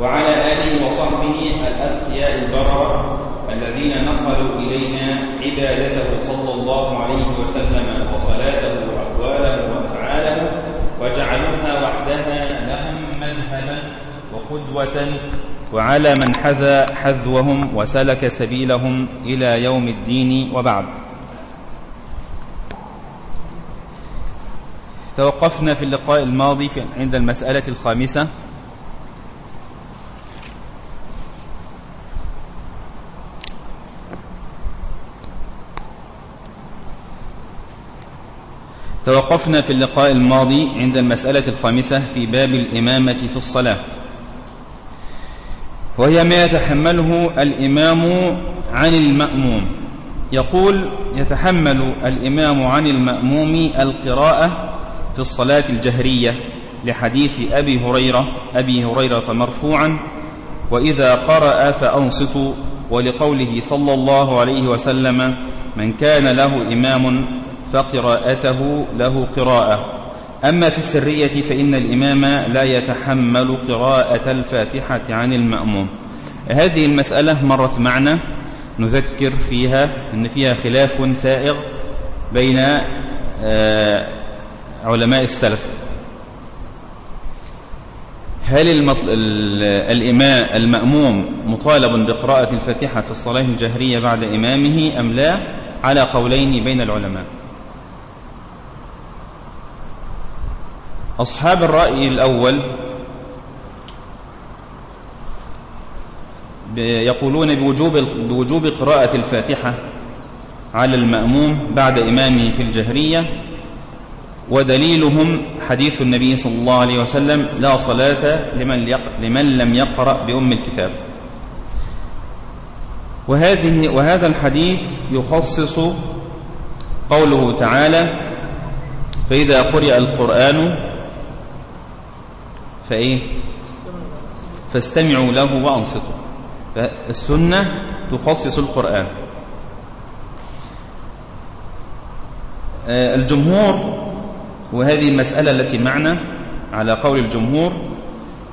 وعلى آله وصحبه الأذكياء البررة الذين نقلوا إلينا عبادته صلى الله عليه وسلم وصلاته وأقواله وأفعاله وجعلوها وحدها لهم مذهبا وقدوة وعلى من حذى حذوهم وسلك سبيلهم إلى يوم الدين وبعد. توقفنا في اللقاء الماضي عند المسألة الخامسة. توقفنا في اللقاء الماضي عند المسألة الخامسة في باب الإمامة في الصلاة. وهي ما يتحمله الإمام عن المأموم. يقول يتحمل الإمام عن المأموم القراءة في الصلاة الجهرية لحديث أبي هريرة أبي هريرة مرفوعا وإذا قرأ فأنصتوا ولقوله صلى الله عليه وسلم من كان له إمام فقراءته له قراءة. أما في السرية فإن الإمام لا يتحمل قراءة الفاتحة عن المأموم. هذه المسألة مرت معنا. نذكر فيها أن فيها خلاف سائغ بين آه، علماء السلف. هل المطل... الإمام المأموم مطالب بقراءة الفاتحة في الصلاة الجهرية بعد إمامه أم لا؟ على قولين بين العلماء. أصحاب الرأي الأول يقولون بوجوب بوجوب قراءة الفاتحة على المأموم بعد إمامه في الجهرية ودليلهم حديث النبي صلى الله عليه وسلم لا صلاة لمن, لمن لم يقرأ بأم الكتاب. وهذه وهذا الحديث يخصص قوله تعالى فإذا قرئ القرآن فإيه؟ فاستمعوا له وأنصتوا. فالسنة تخصص القرآن. آه، الجمهور وهذه المسألة التي معنا على قول الجمهور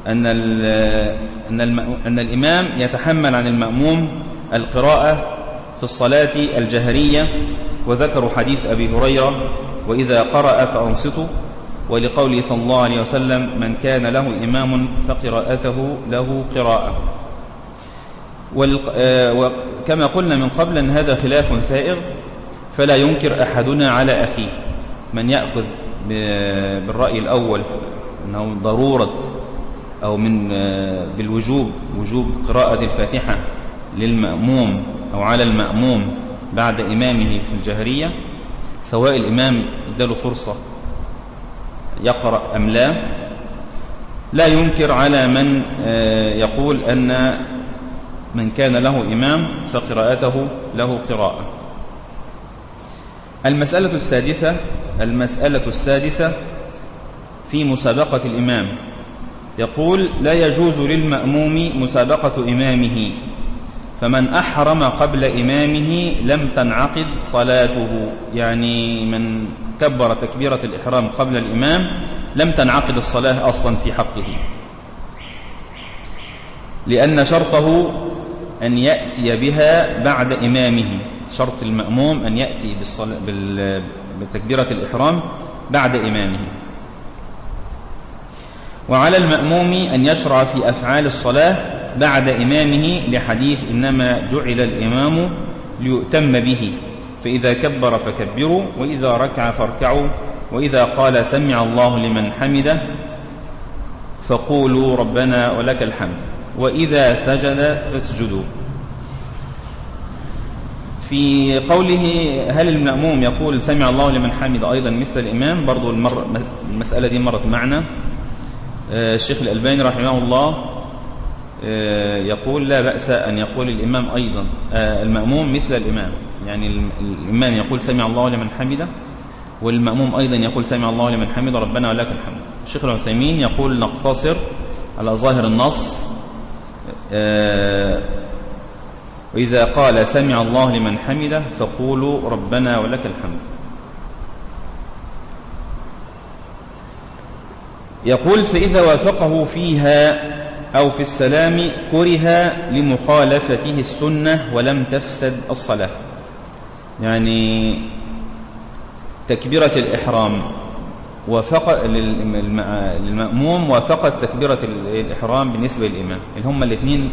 أن, أن, أن الإمام يتحمل عن المأموم القراءة في الصلاة الجهرية وذكروا حديث أبي هريرة وإذا قرأ فأنصتوا. ولقوله صلى الله عليه وسلم من كان له إمام فقراءته له قراءة. آه، وكما قلنا من قبل أن هذا خلاف سائغ فلا ينكر أحدنا على أخيه. من يأخذ بالرأي الأول أنه ضرورة أو من آه، بالوجوب وجوب قراءة الفاتحة للمأموم أو على المأموم بعد إمامه في الجهرية سواء الإمام اداله فرصة يقرأ أم لا؟ لا ينكر على من آه، يقول أن من كان له إمام فقراءته له قراءة. المسألة السادسة المسألة السادسة في مسابقة الإمام. يقول لا يجوز للمأموم مسابقة إمامه. فمن أحرم قبل إمامه لم تنعقد صلاته. يعني من كبر تكبيرة الإحرام قبل الإمام لم تنعقد الصلاة أصلا في حقه. لأن شرطه أن يأتي بها بعد إمامه. شرط المأموم أن يأتي بتكبيرة الإحرام بعد إمامه. وعلى المأموم أن يشرع في أفعال الصلاة بعد إمامه لحديث إنما جعل الإمام ليؤتم به فإذا كبر فكبروا وإذا ركع فاركعوا وإذا قال سمع الله لمن حمده فقولوا ربنا ولك الحمد وإذا سجد فاسجدوا في قوله هل المأموم يقول سمع الله لمن حمد أيضا مثل الإمام برضو. المسألة دي مرت معنا آه، الشيخ الألباني رحمه الله يقول لا بأس أن يقول الإمام أيضا. آه، المأموم مثل الإمام. يعني الإمام يقول سمع الله لمن حمده والمأموم أيضا يقول سمع الله لمن حمد ربنا ولك الحمد. الشيخ العثيمين يقول نقتصر على ظاهر النص. وإذا قال سمع الله لمن حمده فقولوا ربنا ولك الحمد. يقول فإذا وافقه فيها أو في السلام كره لمخالفته السنة ولم تفسد الصلاة. يعني تكبيرة الإحرام وفق للمأموم وفقت تكبيرة الإحرام بالنسبة للإمام. اللي هم الاثنين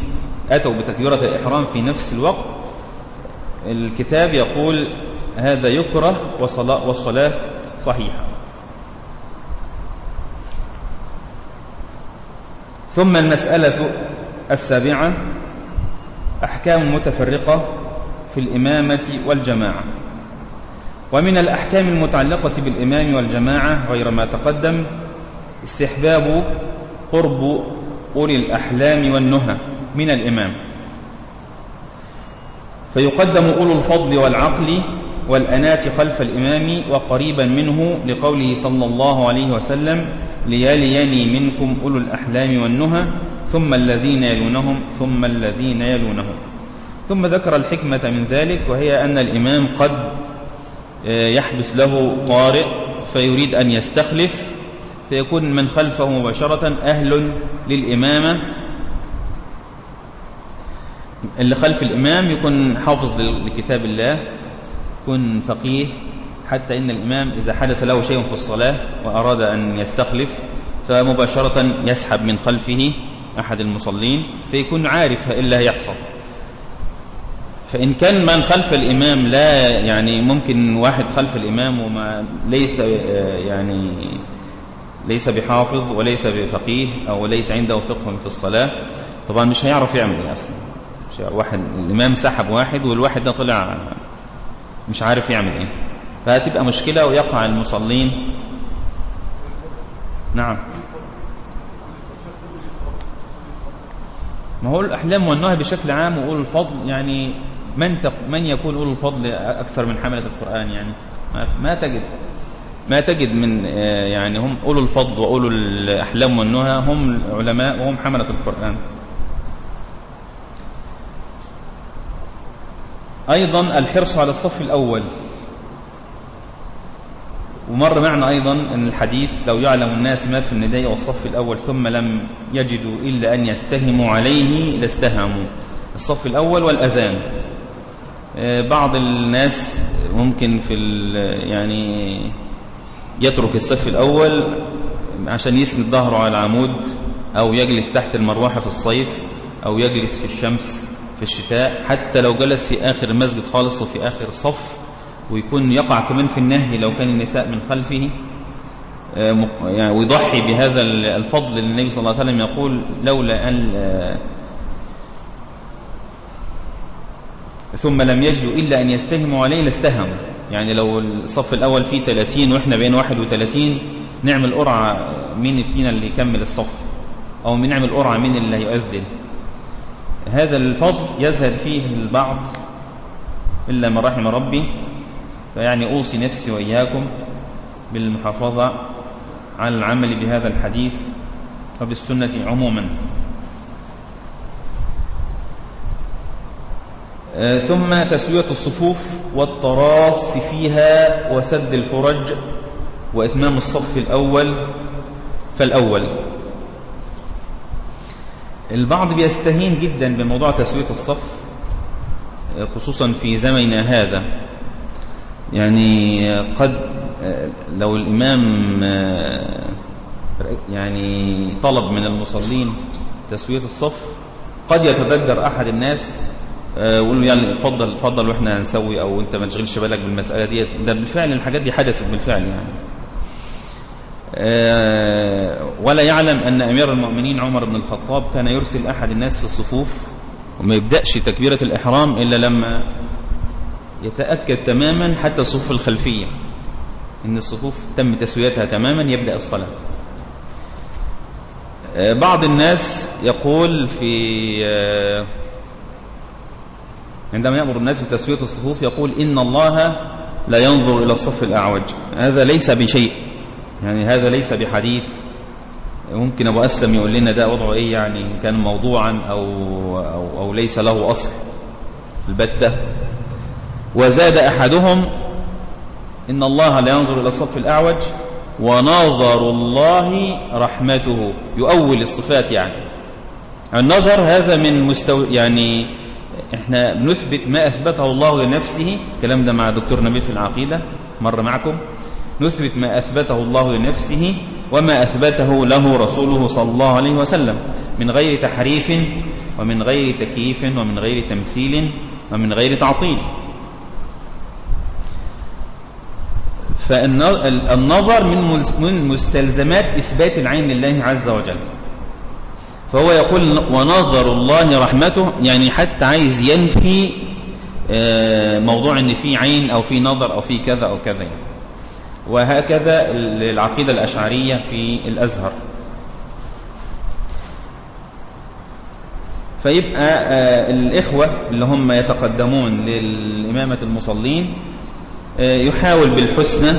أتوا بتكبيرة الإحرام في نفس الوقت. الكتاب يقول هذا يكره وصلاة, والصلاة صحيحة. ثم المسألة السابعة أحكام متفرقة في الإمامة والجماعة. ومن الأحكام المتعلقة بالإمام والجماعة غير ما تقدم استحباب قرب أولي الأحلام والنهى من الإمام. فيقدم أولو الفضل والعقل والأنات خلف الإمام وقريبا منه لقوله صلى الله عليه وسلم ليليني منكم أولو الأحلام والنهى ثم الذين يلونهم ثم الذين يلونهم. ثم ذكر الحكمة من ذلك وهي أن الإمام قد آه، يحدث له طارئ فيريد أن يستخلف فيكون من خلفه مباشرة أهل للإمامة. اللي خلف الإمام يكون حافظ لكتاب الله يكون فقيه حتى إن الإمام إذا حدث له شيء في الصلاة وأراد أن يستخلف فمباشرة يسحب من خلفه أحد المصلين فيكون عارف إلا هيحصل فإن كان من خلف الإمام لا يعني ممكن واحد خلف الإمام وما ليس يعني ليس بحافظ وليس بفقيه أو ليس عنده فقه في الصلاة طبعا مش هيعرف يعمل إيه أصلا. واحد الإمام سحب واحد والواحد ده طلع مش عارف يعمل إيه. فهتبقى مشكلة ويقع المصلين. نعم. ما هو الأحلام والنهي بشكل عام وقول الفضل يعني من تق من يكون أولو الفضل أكثر من حملة القرآن يعني؟ ما تجد. ما تجد من آه، يعني هم أولو الفضل وأولو الأحلام والنهى هم العلماء وهم حملة القرآن. أيضا الحرص على الصف الأول. ومر معنا أيضا أن الحديث لو يعلم الناس ما في النداء والصف الأول ثم لم يجدوا إلا أن يستهموا عليه لاستهموا. الصف الأول والأذان. آه، بعض الناس ممكن في يعني يترك الصف الأول عشان يسند ظهره على العمود أو يجلس تحت المروحة في الصيف أو يجلس في الشمس في الشتاء. حتى لو جلس في آخر المسجد خالص وفي آخر الصف ويكون يقع كمان في النهي لو كان النساء من خلفه آه، يعني ويضحي بهذا الفضل النبي صلى الله عليه وسلم يقول لولا أن آه، ثم لم يجدوا إلا أن يستهموا عليه لاستهموا. يعني لو الصف الأول فيه 30 وإحنا بين 31 نعمل قرعة مين فينا اللي يكمل الصف أو نعمل قرعة مين اللي هيؤذن هذا الفضل يزهد فيه البعض إلا من رحم ربي. فيعني أوصي نفسي وإياكم بالمحافظة على العمل بهذا الحديث وبالسنة عموما. آه، ثم تسوية الصفوف والتراص فيها وسد الفرج وإتمام الصف الأول فالأول. البعض بيستهين جدا بموضوع تسوية الصف آه، خصوصا في زمننا هذا. يعني قد لو الإمام يعني طلب من المصلين تسوية الصف قد يتذكر أحد الناس ويقول له يعني اتفضل اتفضل وإحنا هنسوي أو أنت ما تشغلش بالك بالمسألة ديت. ده بالفعل الحاجات دي حدثت بالفعل يعني. ولا يعلم أن أمير المؤمنين عمر بن الخطاب كان يرسل أحد الناس في الصفوف وما يبدأش تكبيرة الإحرام إلا لما يتأكد تماما حتى الصفوف الخلفية إن الصفوف تم تسويتها تماما يبدأ الصلاة. آه، بعض الناس يقول في آه، عندما يأمر الناس بتسوية الصفوف يقول إن الله لا ينظر إلى الصف الأعوج. هذا ليس بشيء يعني هذا ليس بحديث. ممكن أبو أسلم يقول لنا ده وضعه إيه؟ يعني كان موضوعا أو, أو, أو ليس له أصل البتة. وزاد أحدهم إن الله لا ينظر إلى الصف الأعوج ونظر الله رحمته. يؤول الصفات يعني. النظر هذا من مستوى يعني إحنا بنثبت ما أثبته الله لنفسه. الكلام ده مع دكتور نبيل في العقيدة مر معكم. نثبت ما أثبته الله لنفسه وما أثبته له رسوله صلى الله عليه وسلم. من غير تحريف ومن غير تكييف ومن غير تمثيل ومن غير تعطيل. فالنظر من مستلزمات إثبات العين لله عز وجل فهو يقول ونظر الله رحمته يعني حتى عايز ينفي آه، موضوع إن في عين أو في نظر أو في كذا أو كذا يعني. وهكذا العقيدة الأشعرية في الأزهر فيبقى آه، الإخوة اللي هم يتقدمون للإمامة المصلين يحاول بالحسنى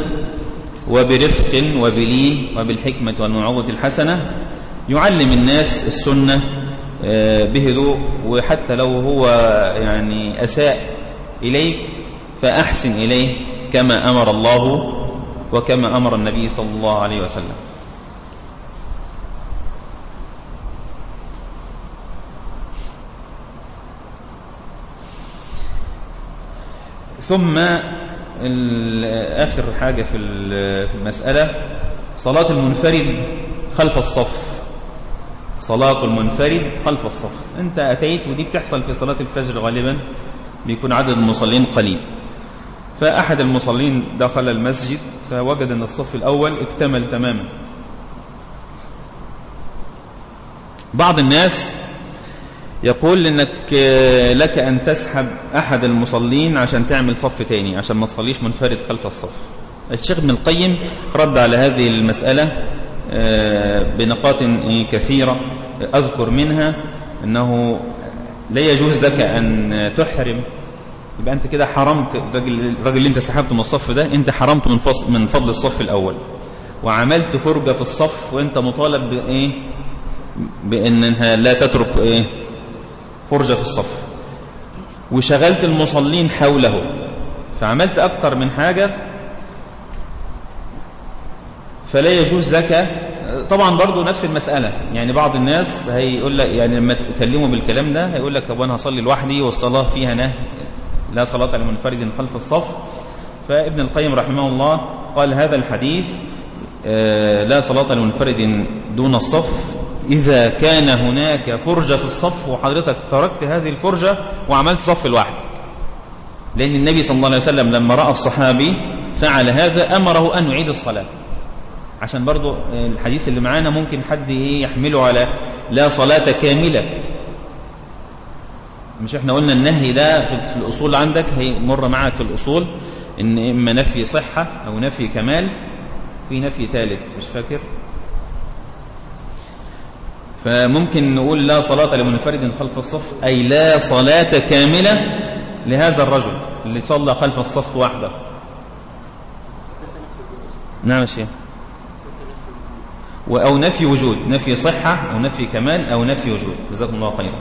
وبرفق وبلين وبالحكمة والموعظة الحسنة يعلم الناس السنة آه، بهدوء وحتى لو هو يعني أساء إليك فأحسن إليه كما أمر الله وكما أمر النبي صلى الله عليه وسلم. ثم آخر حاجة في المسألة صلاة المنفرد خلف الصف. صلاة المنفرد خلف الصف. أنت أتيت ودي بتحصل في صلاة الفجر غالبا بيكون عدد المصلين قليل. فأحد المصلين دخل المسجد فوجد أن الصف الأول اكتمل تماما. بعض الناس يقول إنك لك أن تسحب أحد المصلين عشان تعمل صف تاني عشان ما تصليش منفرد خلف الصف. الشيخ ابن القيم رد على هذه المسألة آه، بنقاط كثيرة أذكر منها أنه لا يجوز لك أن تحرم. يبقى أنت كده حرمت الراجل اللي أنت سحبته من الصف ده أنت حرمته من, من فضل الصف الأول. وعملت فرجة في الصف وأنت مطالب بإيه؟ بأنها لا تترك إيه؟ فرجة في الصف. وشغلت المصلين حوله. فعملت أكتر من حاجة فلا يجوز لك طبعا برضو نفس المسألة. يعني بعض الناس هيقول لك يعني لما تكلموا بالكلام ده هيقول لك طب أنا هصلي لوحدي والصلاة فيها نهي لا صلاة لمنفرد خلف الصف. فابن القيم رحمه الله قال هذا الحديث آه، لا صلاة لمنفرد دون الصف. إذا كان هناك فرجة في الصف وحضرتك تركت هذه الفرجة وعملت صف لوحدك لأن النبي صلى الله عليه وسلم لما رأى الصحابي فعل هذا أمره أن يعيد الصلاة. عشان برضو الحديث اللي معانا ممكن حد يحمله على لا صلاة كاملة. مش إحنا قلنا النهي ده في الأصول عندك هيمر معك في الأصول. إن إما نفي صحة أو نفي كمال في نفي ثالث مش فاكر؟ فممكن نقول لا صلاة لمنفرد خلف الصف أي لا صلاة كاملة لهذا الرجل اللي صلى خلف الصف وحده. نعم شيخ. أو نفي وجود نفي صحة أو نفي كمال أو نفي وجود. جزاكم الله خيرا.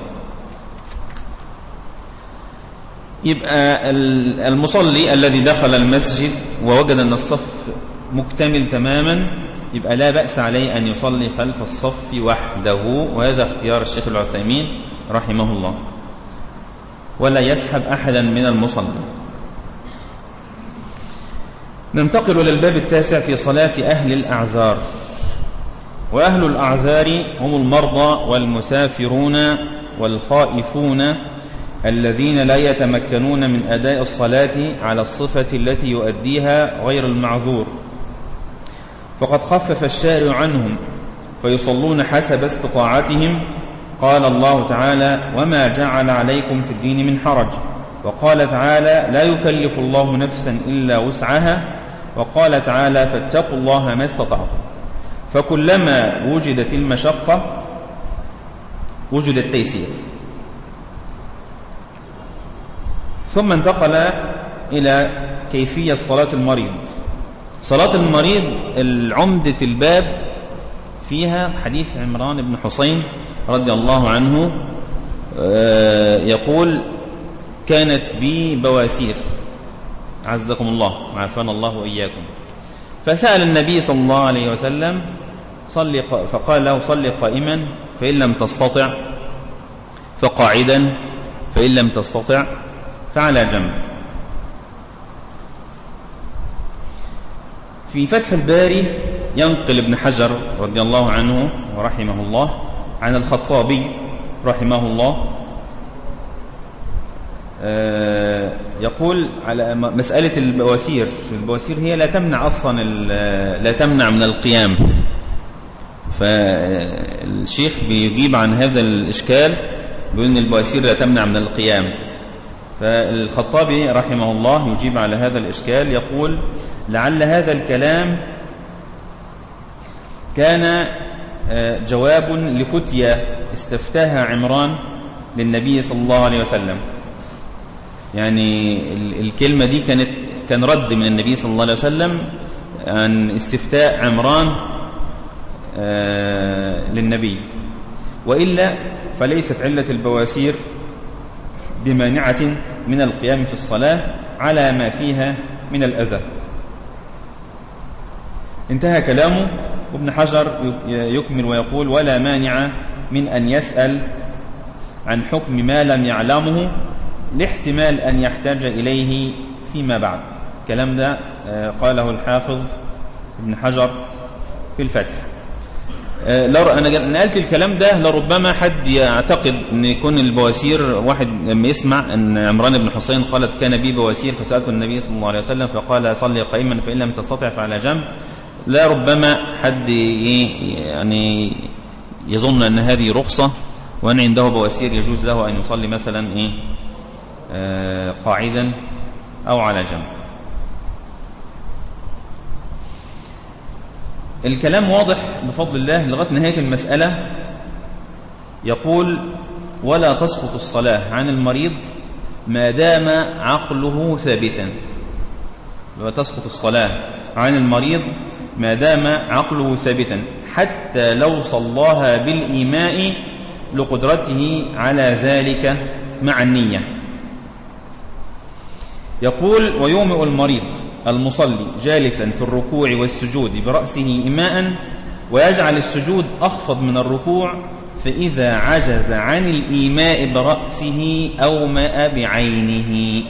يبقى المصلي الذي دخل المسجد ووجد أن الصف مكتمل تماما يبقى لا بأس عليه أن يصلي خلف الصف وحده وهذا اختيار الشيخ العثيمين رحمه الله. ولا يسحب أحدا من المصلي. ننتقل للباب التاسع في صلاة أهل الأعذار. وأهل الأعذار هم المرضى والمسافرون والخائفون الذين لا يتمكنون من أداء الصلاة على الصفة التي يؤديها غير المعذور. فقد خفف الشارع عنهم فيصلون حسب استطاعتهم. قال الله تعالى وما جعل عليكم في الدين من حرج وقال تعالى لا يكلف الله نفسا إلا وسعها وقال تعالى فاتقوا الله ما استطعتم فكلما وجدت المشقة وجد التيسير ثم انتقل إلى كيفية صلاة المريض. صلاة المريض العمدة الباب فيها حديث عمران بن حسين رضي الله عنه آه، يقول كانت بي بواسير. عزكم الله وعافانا الله وإياكم. فسأل النبي صلى الله عليه وسلم صلي فقال له صلي قائما فإن لم تستطع فقاعدا فإن لم تستطع فعلى جنب. في فتح الباري ينقل ابن حجر رضي الله عنه ورحمه الله عن الخطابي رحمه الله. آه، يقول على مسألة البواسير. البواسير هي لا تمنع أصلا لا تمنع من القيام. فالشيخ بيجيب عن هذا الإشكال بيقول أن البواسير لا تمنع من القيام. فالخطابي رحمه الله يجيب على هذا الإشكال يقول لعل هذا الكلام كان آه، جواب لفتية استفتاها عمران للنبي صلى الله عليه وسلم. يعني الكلمة دي كانت كان رد من النبي صلى الله عليه وسلم عن استفتاء عمران آه، للنبي. وإلا فليست علة البواسير بمانعة من القيام في الصلاة على ما فيها من الأذى. انتهى كلامه وابن حجر يكمل ويقول ولا مانع من أن يسأل عن حكم ما لم يعلمه لاحتمال أن يحتاج إليه فيما بعد. كلام ده آه، قاله الحافظ ابن حجر في الفتح آه، أنا نقلت الكلام ده لربما حد يعتقد أن يكون البواسير واحد لما يسمع أن عمران بن حسين قالت كان بي بواسير فسألت النبي صلى الله عليه وسلم فقال صلي قائما فإن لم تستطع فعلى جنب. لا ربما حد يعني يظن أن هذه رخصة وأن عنده بواسير يجوز له أن يصلي مثلا إيه؟ آه، قاعدا أو على جنب. الكلام واضح بفضل الله لغاية نهاية المسألة. يقول ولا تسقط الصلاة عن المريض ما دام عقله ثابتا. ولا تسقط الصلاة عن المريض ما دام عقله ثابتا حتى لو صلاها بالإيماء لقدرته على ذلك مع النية. يقول ويومئ المريض المصلي جالسا في الركوع والسجود برأسه إماء ويجعل السجود أخفض من الركوع فإذا عجز عن الإيماء برأسه أومأ بعينه.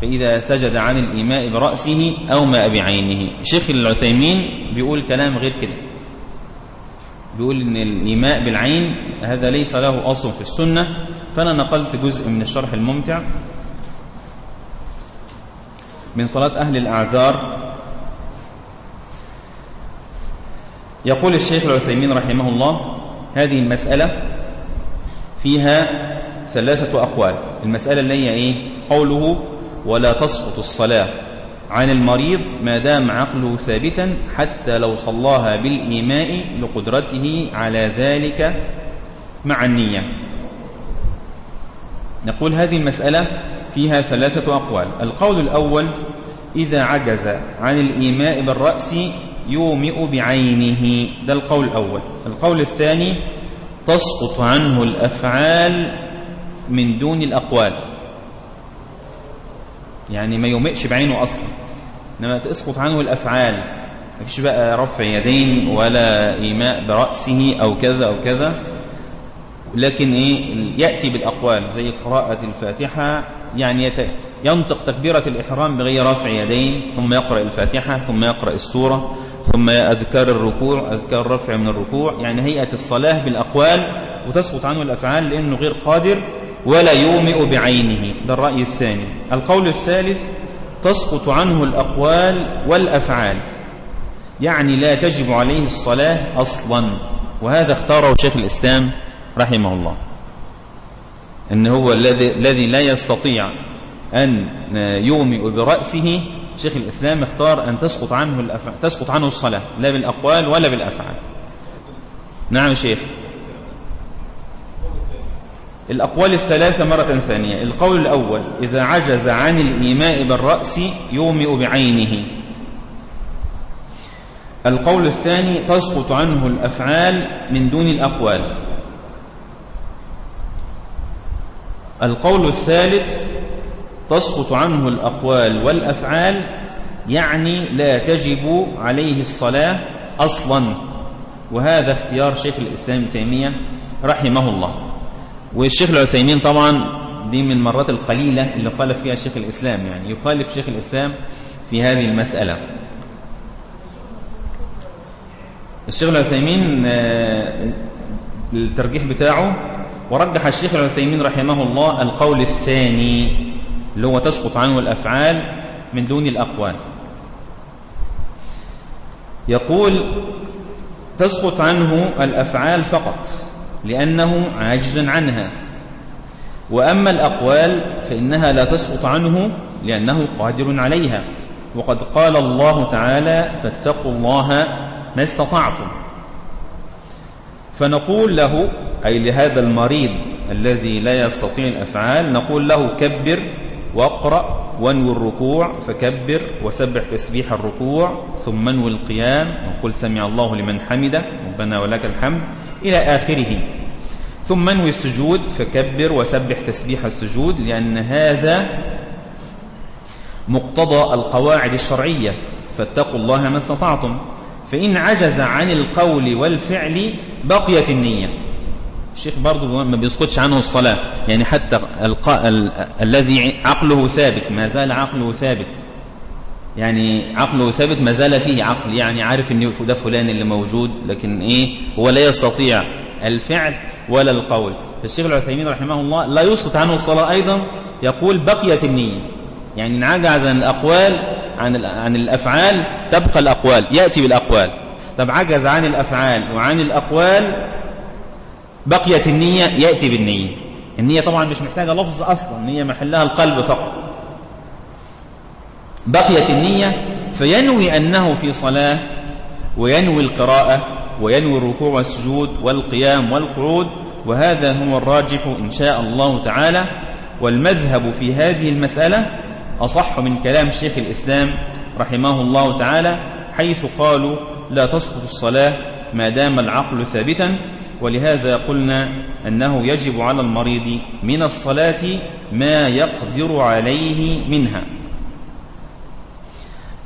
فإذا سجد عن الإيماء برأسه أومأ بعينه. شيخ العثيمين بيقول كلام غير كده. بيقول إن الإيماء بالعين هذا ليس له أصل في السنة. فأنا نقلت جزء من الشرح الممتع من صلاة أهل الأعذار. يقول الشيخ العثيمين رحمه الله هذه المسألة فيها ثلاثة أقوال. المسألة اللي هي إيه؟ قوله ولا تسقط الصلاة. عن المريض ما دام عقله ثابتا حتى لو صلاها بالإيماء لقدرته على ذلك مع النية. نقول هذه المسألة فيها ثلاثة أقوال. القول الأول إذا عجز عن الإيماء بالرأس يومئ بعينه. ده القول الأول. القول الثاني تسقط عنه الأفعال من دون الأقوال. يعني ما يومئش بعينه أصلا. إنما تسقط عنه الأفعال. ما فيش بقى رفع يدين ولا إيماء برأسه أو كذا أو كذا. لكن إيه يأتي بالأقوال زي قراءة الفاتحة. يعني ينطق تكبيرة الإحرام بغير رفع يدين ثم يقرأ الفاتحة ثم يقرأ السورة ثم أذكار الركوع أذكار الرفع من الركوع. يعني هيئة الصلاة بالأقوال وتسقط عنه الأفعال لأنه غير قادر ولا يومئ بعينه. ده الرأي الثاني. القول الثالث تسقط عنه الأقوال والأفعال. يعني لا تجب عليه الصلاة أصلا. وهذا اختاره شيخ الإسلام رحمه الله. أن هو الذي الذي لا يستطيع أن يومئ برأسه شيخ الإسلام اختار أن تسقط عنه الأفعال تسقط عنه الصلاة. لا بالأقوال ولا بالأفعال. نعم شيخ. الأقوال الثلاثة مرة ثانية. القول الأول إذا عجز عن الإيماء بالرأس يومئ بعينه. القول الثاني تسقط عنه الأفعال من دون الأقوال. القول الثالث تسقط عنه الأقوال والأفعال يعني لا تجب عليه الصلاة أصلا. وهذا اختيار شيخ الإسلام تيمية رحمه الله. والشيخ العثيمين طبعا دي من المرات القليلة اللي خالف فيها شيخ الإسلام يعني يخالف شيخ الإسلام في هذه المسألة. الشيخ العثيمين آه، الترجيح بتاعه ورجح الشيخ العثيمين رحمه الله القول الثاني اللي هو تسقط عنه الأفعال من دون الأقوال. يقول تسقط عنه الأفعال فقط. لأنه عاجز عنها. وأما الأقوال فإنها لا تسقط عنه لأنه قادر عليها. وقد قال الله تعالى فاتقوا الله ما استطعتم. فنقول له أي لهذا المريض الذي لا يستطيع الأفعال نقول له كبر واقرأ وانوي الركوع فكبر وسبح تسبيح الركوع ثم انوي القيام وقل سمع الله لمن حمده ربنا ولك الحمد. إلى آخره. ثم انوي السجود فكبر وسبح تسبيح السجود لأن هذا مقتضى القواعد الشرعية. فاتقوا الله ما استطعتم. فإن عجز عن القول والفعل بقيت النية. الشيخ برضو ما بيسقطش عنه الصلاة. يعني حتى. الذي عقله ثابت ما زال عقله ثابت. يعني عقله ثابت ما زال فيه عقل يعني عارف ان ده فلان اللي موجود لكن إيه؟ هو لا يستطيع الفعل ولا القول. الشيخ العثيمين رحمه الله لا يسقط عنه الصلاة أيضا يقول بقيت النية. يعني عجز عن الأقوال عن عن الأفعال تبقى الأقوال يأتي بالأقوال. طب عجز عن الأفعال وعن الأقوال بقيت النية يأتي بالنية. النية طبعا مش محتاجة لفظ أصلا النية محلها القلب فقط. بقيت النية فينوي أنه في صلاة وينوي القراءة وينوي الركوع والسجود والقيام والقعود وهذا هو الراجح إن شاء الله تعالى. والمذهب في هذه المسألة أصح من كلام شيخ الإسلام رحمه الله تعالى حيث قالوا لا تسقط الصلاة ما دام العقل ثابتا ولهذا قلنا أنه يجب على المريض من الصلاة ما يقدر عليه منها.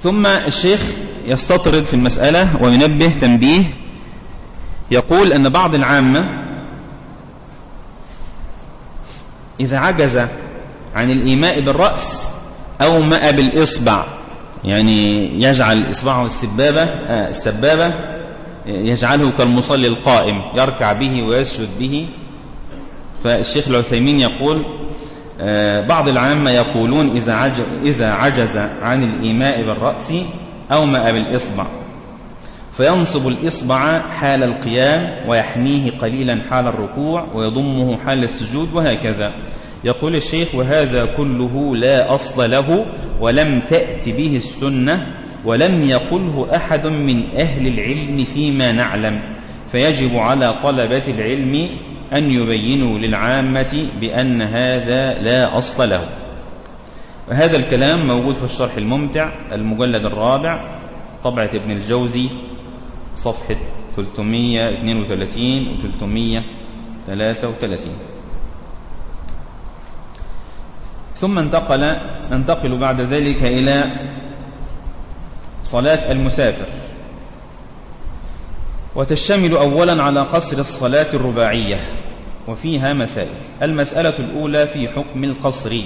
ثم الشيخ يستطرد في المسألة وينبه تنبيه. يقول أن بعض العامة إذا عجز عن الإيماء بالرأس أو ماء بالإصبع يعني يجعل إصبعه السبابة آه السبابة يجعله كالمصلي القائم يركع به ويسجد به. فالشيخ العثيمين يقول بعض العامة يقولون إذا عجز, إذا عجز عن الإيماء بالرأس أو ماء بالإصبع. فينصب الإصبع حال القيام ويحنيه قليلا حال الركوع ويضمه حال السجود وهكذا. يقول الشيخ وهذا كله لا أصل له ولم تأت به السنة ولم يقله أحد من أهل العلم فيما نعلم. فيجب على طلبة العلم أن يبينوا للعامة بأن هذا لا أصل له. وهذا الكلام موجود في الشرح الممتع المجلد الرابع طبعة ابن الجوزي صفحة 332 و 333 ثم انتقل ننتقل بعد ذلك إلى صلاة المسافر. وتشتمل أولا على قصر الصلاة الرباعية وفيها مسائل. المسألة الأولى في حكم القصر.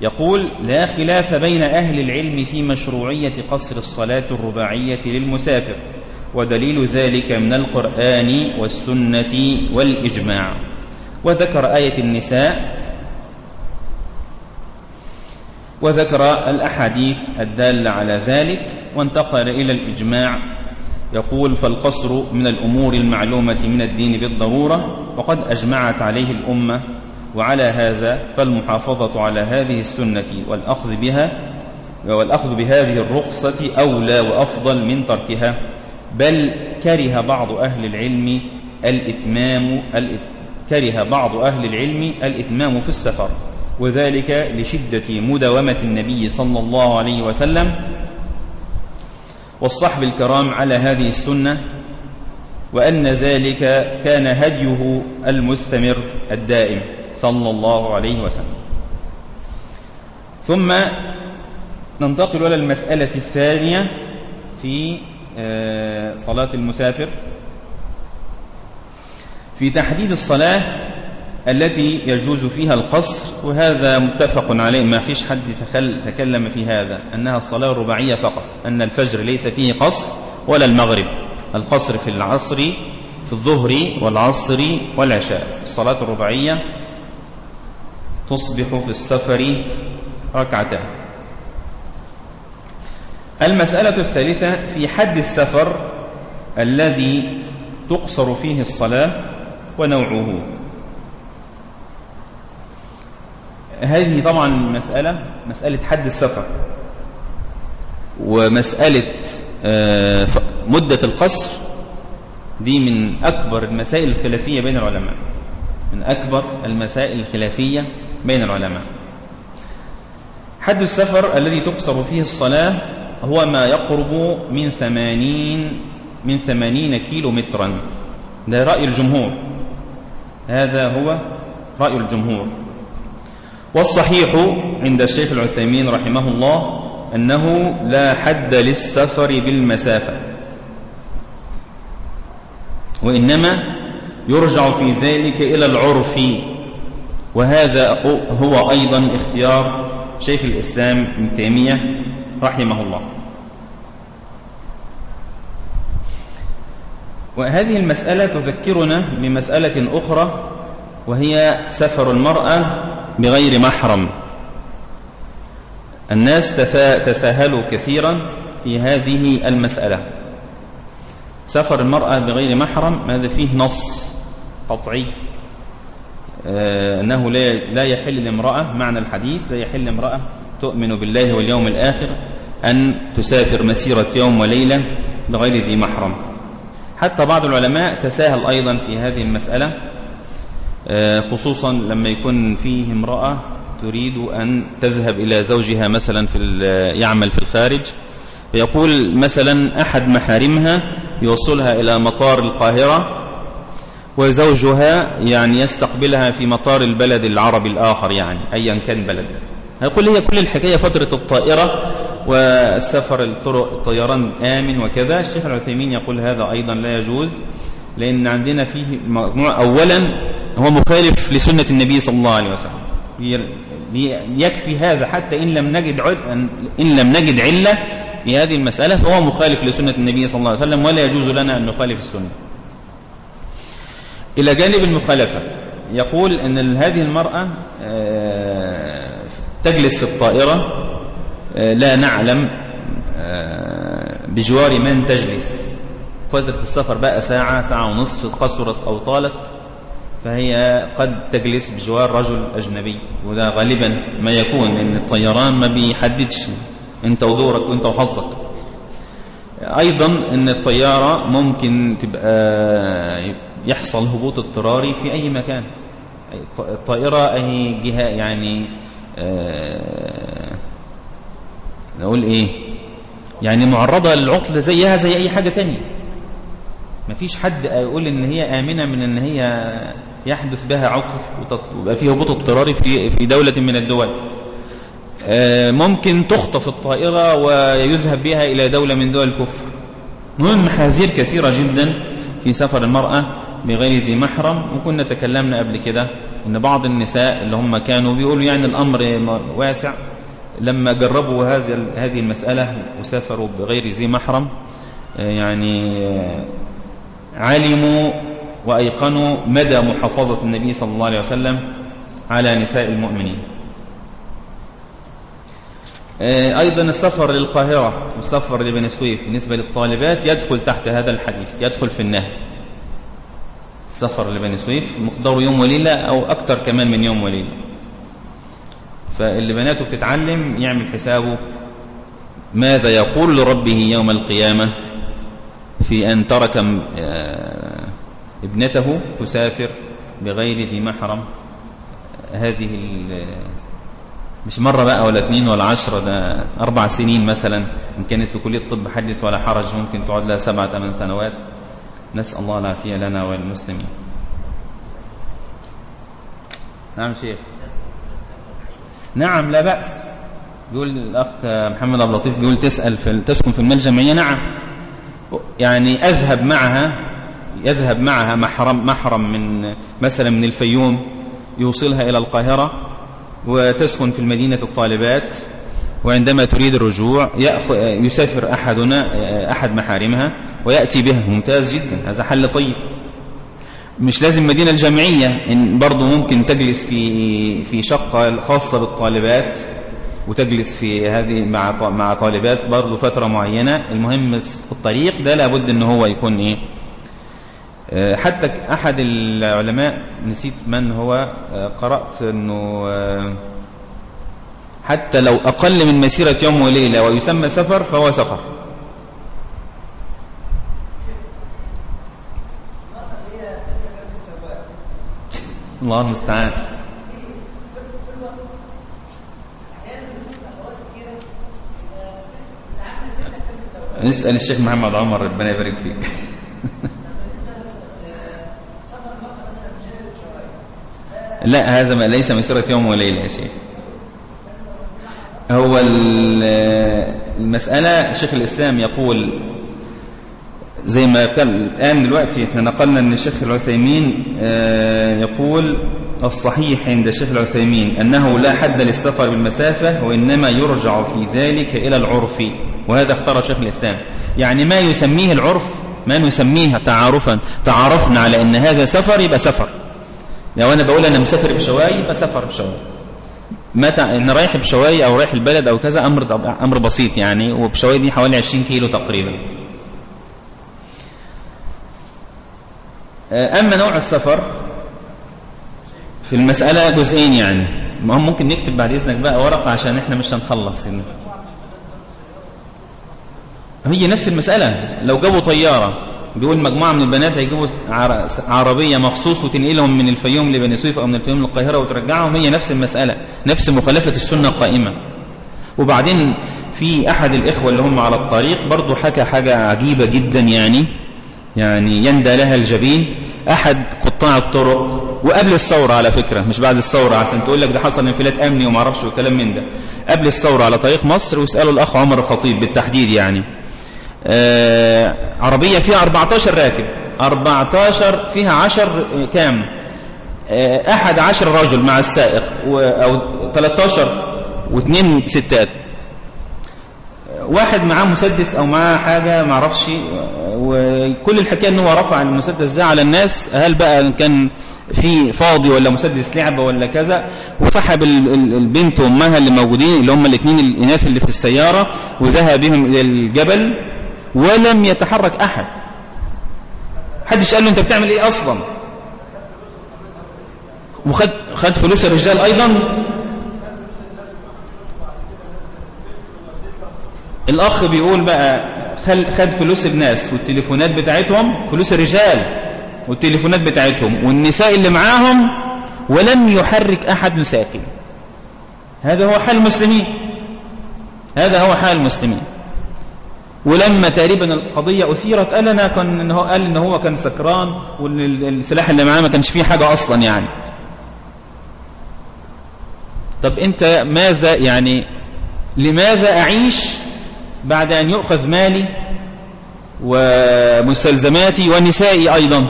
يقول لا خلاف بين أهل العلم في مشروعية قصر الصلاة الرباعية للمسافر ودليل ذلك من القرآن والسنة والإجماع. وذكر آية النساء وذكر الأحاديث الدالة على ذلك وانتقل إلى الإجماع. يقول فالقصر من الأمور المعلومة من الدين بالضرورة وقد أجمعت عليه الأمة وعلى هذا فالمحافظة على هذه السنة والأخذ بها والأخذ بهذه الرخصة أولى وأفضل من تركها بل كره بعض أهل العلم الإتمام كره بعض أهل العلم الإتمام في السفر وذلك لشدة مداومة النبي صلى الله عليه وسلم والصحب الكرام على هذه السنة وأن ذلك كان هديه المستمر الدائم صلى الله عليه وسلم. ثم ننتقل إلى المسألة الثانية في آه، صلاة المسافر. في تحديد الصلاة التي يجوز فيها القصر وهذا متفق عليه. ما فيش حد تكلم في هذا أنها الصلاة الرباعية فقط أن الفجر ليس فيه قصر ولا المغرب. القصر في العصر في الظهر والعصر والعشاء. الصلاة الرباعية تصبح في السفر ركعتان. المسألة الثالثة في حد السفر الذي تقصر فيه الصلاة ونوعه. هذه طبعا مسألة مسألة حد السفر. ومسألة آه، مدة القصر دي من أكبر المسائل الخلافية بين العلماء. من أكبر المسائل الخلافية بين العلماء. حد السفر الذي تقصر فيه الصلاة هو ما يقرب من ثمانين من ثمانين كيلو مترا ده رأي الجمهور. هذا هو رأي الجمهور. والصحيح عند الشيخ العثيمين رحمه الله أنه لا حد للسفر بالمسافة وإنما يرجع في ذلك إلى العرف وهذا هو أيضا اختيار شيخ الإسلام ابن تيمية رحمه الله. وهذه المسألة تذكرنا بمسألة أخرى وهي سفر المرأة بغير محرم. الناس تساهلوا كثيرا في هذه المسألة. سفر المرأة بغير محرم هذا فيه؟ نص قطعي. آه، أنه لا يحل لامرأة معنى الحديث لا يحل لامرأة تؤمن بالله واليوم الآخر أن تسافر مسيرة يوم وليلة بغير ذي محرم. حتى بعض العلماء تساهل أيضا في هذه المسألة. خصوصا لما يكون فيه امرأة تريد أن تذهب إلى زوجها مثلا في يعمل في الخارج. فيقول مثلا أحد محارمها يوصلها إلى مطار القاهرة وزوجها يعني يستقبلها في مطار البلد العربي الآخر يعني أيا كان بلد. يقول هي كل الحكاية فترة الطائرة والسفر الطرق الطيران آمن وكذا. الشيخ العثيمين يقول هذا أيضا لا يجوز لأن عندنا فيه مجموعة أولا هو مخالف لسنة النبي صلى الله عليه وسلم. يكفي هذا حتى إن لم نجد إن لم نجد علة في هذه المسألة فهو مخالف لسنة النبي صلى الله عليه وسلم ولا يجوز لنا أن نخالف السنة. إلى جانب المخالفة يقول أن هذه المرأة آه، تجلس في الطائرة آه، لا نعلم آه، بجوار من تجلس. فترة السفر بقى ساعة ساعة ونصف قصرت أو طالت. فهي قد تجلس بجوار رجل أجنبي وده غالبا ما يكون إن الطيران ما بيحددش. أنت ودورك وانت وحظك. أيضا إن الطيارة ممكن تبقى يحصل هبوط اضطراري في أي مكان. الطائرة اهي جهة يعني آه، نقول إيه يعني معرضة للعطل زيها زي أي حاجة تانية. مفيش حد يقول إن هي آمنة من إن هي يحدث بها عطل ويبقى فيه هبوط اضطراري في في دولة من الدول. آه، ممكن تخطف الطائرة ويذهب بها إلى دولة من دول الكفر. هناك محاذير كثيرة جدا في سفر المرأة بغير ذي محرم وكنا تكلمنا قبل كده إن بعض النساء اللي هم كانوا بيقولوا يعني الأمر واسع لما جربوا هذه هذه المسألة وسافروا بغير ذي محرم آه، يعني آه، علموا وأيقنوا مدى محافظة النبي صلى الله عليه وسلم على نساء المؤمنين. آه، أيضا السفر للقاهرة والسفر لبني سويف بالنسبة للطالبات يدخل تحت هذا الحديث يدخل في النهي السفر لبني سويف مقدار يوم وليلة أو أكثر كمان من يوم وليلة. فاللي بناته بتتعلم يعمل حسابه ماذا يقول لربه يوم القيامة في أن ترك آه، ابنته تسافر بغير ذي محرم. هذه مش مرة بقى ولا اثنين ولا عشرة ده أربع سنين مثلا. إن كانت في كلية الطب حدث ولا حرج ممكن تقعد لها سبعة ثمان سنوات. نسأل الله العافية لنا وللمسلمين نعم شيخ. نعم لا بأس. بيقول الأخ محمد عبد اللطيف بيقول تسأل في تسكن في المال الجمعية نعم؟ يعني أذهب معها يذهب معها محرم, محرم من مثلا من الفيوم يوصلها إلى القاهرة وتسكن في المدينة الطالبات وعندما تريد الرجوع يسافر أحدنا أحد محارمها ويأتي بها. ممتاز جدا هذا حل طيب. مش لازم مدينة الجامعية إن برضو ممكن تجلس في في شقة خاصة بالطالبات وتجلس في هذه مع مع طالبات برضو فترة معينة. المهم الطريق ده لابد إن هو يكون إيه؟ حتى أحد العلماء نسيت من هو آه، قرأت إنه آه، حتى لو أقل من مسيرة يوم وليلة ويسمى سفر فهو سفر. الله المستعان. نسأل الشيخ محمد عمر ربنا يبارك فيك. لا هذا ما ليس مسيرة يوم وليلة يا شيخ. هو المسألة شيخ الإسلام يقول زي ما كان الآن دلوقتي إحنا نقلنا أن الشيخ العثيمين آه، يقول الصحيح عند الشيخ العثيمين أنه لا حد للسفر بالمسافة وإنما يرجع في ذلك إلى العرف وهذا اختار شيخ الإسلام. يعني ما يسميه العرف ما نسميه تعارفا تعارفنا على أن هذا سفر يبقى سفر. لو أنا بقول أنا مسافر بشواي سفر بشواي. متى ان رايح بشواي أو رايح البلد أو كذا أمر أمر بسيط يعني وبشواي دي حوالي 20 كيلو تقريبا. اما نوع السفر في المسألة جزئين يعني. ما ممكن نكتب بعد إذنك بقى ورقة عشان إحنا مش هنخلص هنا هي نفس المسألة. لو جابوا طيارة بيقول مجموعة من البنات هيجيبوا عربية مخصوص وتنقلهم من الفيوم لبني سويف أو من الفيوم للقاهرة وترجعهم. هي نفس المسألة نفس مخالفة السنة قائمة وبعدين في أحد الإخوة اللي هم على الطريق برضو حكى حاجة عجيبة جدا يعني يعني يندى لها الجبين. أحد قطاع الطرق وقبل الثورة على فكرة مش بعد الثورة عشان تقول لك ده حصل انفلات أمني وما أعرفش وكلام من ده. قبل الثورة على طريق مصر واسألوا الأخ عمر الخطيب بالتحديد يعني. آه عربية فيها 14 راكب. 14 فيها 10 كام؟ آه أحد عشر رجل مع السائق أو 13 واثنين ستات. واحد معاه مسدس أو معاه حاجة ما أعرفش. وكل الحكاية إن هو رفع المسدس ده على الناس. هل بقى كان في فاضي ولا مسدس لعبة ولا كذا؟ وسحب البنت وأمها اللي موجودين اللي هم الاثنين الاناث اللي في السيارة وذهب بهم إلى الجبل. ولم يتحرك أحد. حدش قال له أنت بتعمل إيه أصلا؟ وخد خد فلوس الرجال أيضا؟ الأخ بيقول بقى خد فلوس الناس والتليفونات بتاعتهم فلوس الرجال والتليفونات بتاعتهم والنساء اللي معاهم ولم يحرك أحد ساكن هذا هو حال المسلمين. هذا هو حال المسلمين. ولما تقريبا القضية أثيرت قال أنا كان إن هو قال إن هو كان سكران وإن السلاح اللي معاه ما كانش فيه حاجة أصلا يعني. طب أنت ماذا يعني لماذا أعيش بعد أن يؤخذ مالي ومستلزماتي ونسائي أيضا؟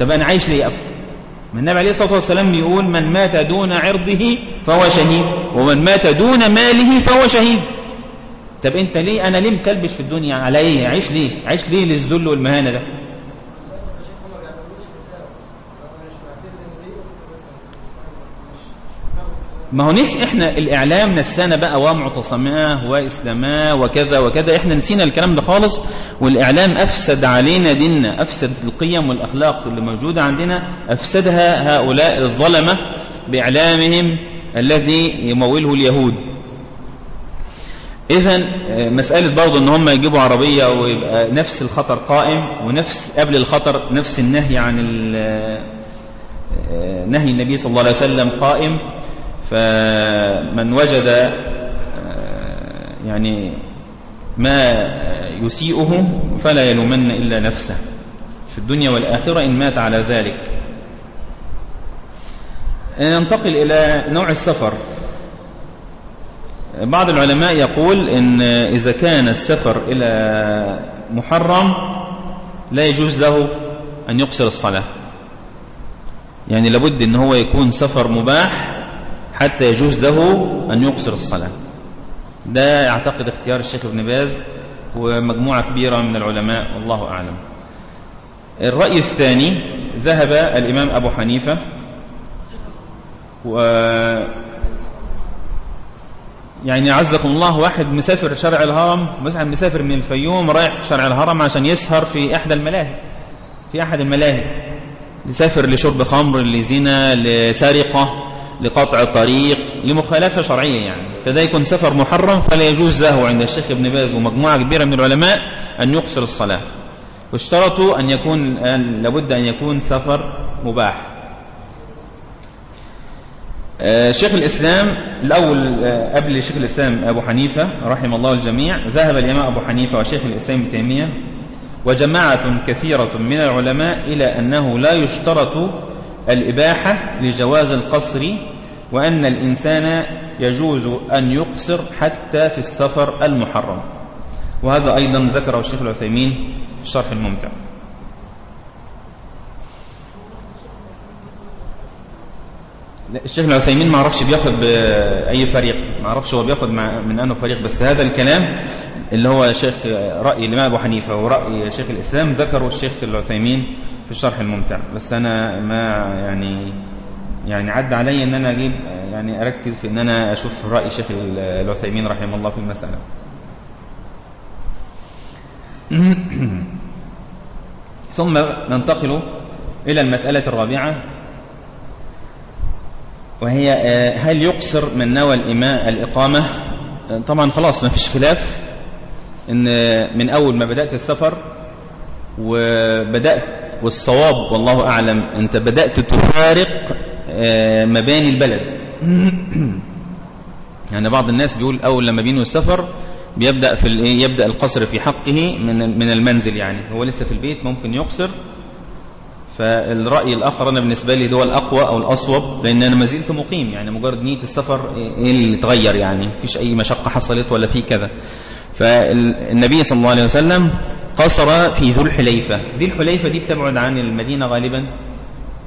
طب أنا عايش ليه أصلا؟ من النبي عليه الصلاة والسلام بيقول من مات دون عرضه فهو شهيد ومن مات دون ماله فهو شهيد. طب انت ليه أنا ليه مكلبش في الدنيا على إيه؟ عيش ليه؟ عيش ليه للذل والمهانة ده؟ ما هو نس إحنا الاعلام نسانا بقى ومعتصماه واسلاماه وكذا وكذا. إحنا نسينا الكلام ده خالص والاعلام افسد علينا ديننا افسد القيم والأخلاق اللي موجودة عندنا افسدها هؤلاء الظلمة بإعلامهم الذي يموله اليهود. اذا مسألة برضه إن هم يجيبوا عربية ويبقى نفس الخطر قائم ونفس قبل الخطر نفس النهي عن نهي النبي صلى الله عليه وسلم قائم. فمن وجد آه، يعني ما يسيئه فلا يلومن إلا نفسه. في الدنيا والآخرة إن مات على ذلك. ننتقل إلى نوع السفر. بعض العلماء يقول إن إذا كان السفر إلى محرم لا يجوز له أن يقصر الصلاة. يعني لابد أن هو يكون سفر مباح حتى يجوز له أن يقصر الصلاة. ده يعتقد اختيار الشيخ ابن باز ومجموعة كبيرة من العلماء والله أعلم. الرأي الثاني ذهب الإمام أبو حنيفة و يعني عزكم الله واحد مسافر شرع الهرم مثلا مسافر من الفيوم رايح شرع الهرم عشان يسهر في إحدى الملاهي في أحد الملاهي يسافر لشرب خمر لزنا لسرقة لقطع طريق لمخالفة شرعية يعني. فده يكون سفر محرم فلا يجوز له عند الشيخ ابن باز ومجموعة كبيرة من العلماء أن يقصر الصلاة. واشترطوا أن يكون لابد أن يكون سفر مباح. شيخ الإسلام الأول آه، قبل شيخ الإسلام أبو حنيفة رحم الله الجميع ذهب الإمام أبو حنيفة وشيخ الإسلام ابن تيمية وجماعة كثيرة من العلماء إلى أنه لا يشترط الإباحة لجواز القصر وأن الإنسان يجوز أن يقصر حتى في السفر المحرم. وهذا أيضا ذكره الشيخ العثيمين في الشرح الممتع الشيخ العثيمين ما أعرفش بياخد باي فريق ما أعرفش هو بياخد من أنه فريق بس هذا الكلام اللي هو شيخ رأي الإمام أبو حنيفة ورأي شيخ الإسلام ذكره الشيخ العثيمين في الشرح الممتع. بس أنا ما يعني يعني عد علي إن أنا أجيب يعني أركز في إن أنا أشوف رأي شيخ العثيمين رحمه الله في المسألة. ثم ننتقل إلى المسألة الرابعة. وهي آه، هل يقصر من نوى الإقامة؟ طبعا خلاص ما فيش خلاف إن من أول ما بدأت السفر وبدأت والصواب والله أعلم أنت بدأت تفارق آه، مباني البلد. يعني بعض الناس بيقول أول لما بينوا السفر بيبدأ في يبدأ القصر في حقه من من المنزل يعني. هو لسه في البيت ممكن يقصر فالرأي الآخر أنا بالنسبة لي هو الأقوى أو الأصوب لأن أنا ما زلت مقيم يعني مجرد نية السفر إيه اللي تغير يعني فيش أي مشقة حصلت ولا في كذا. فالنبي صلى الله عليه وسلم قصر في ذو الحليفة. ذي الحليفة دي بتبعد عن المدينة غالبا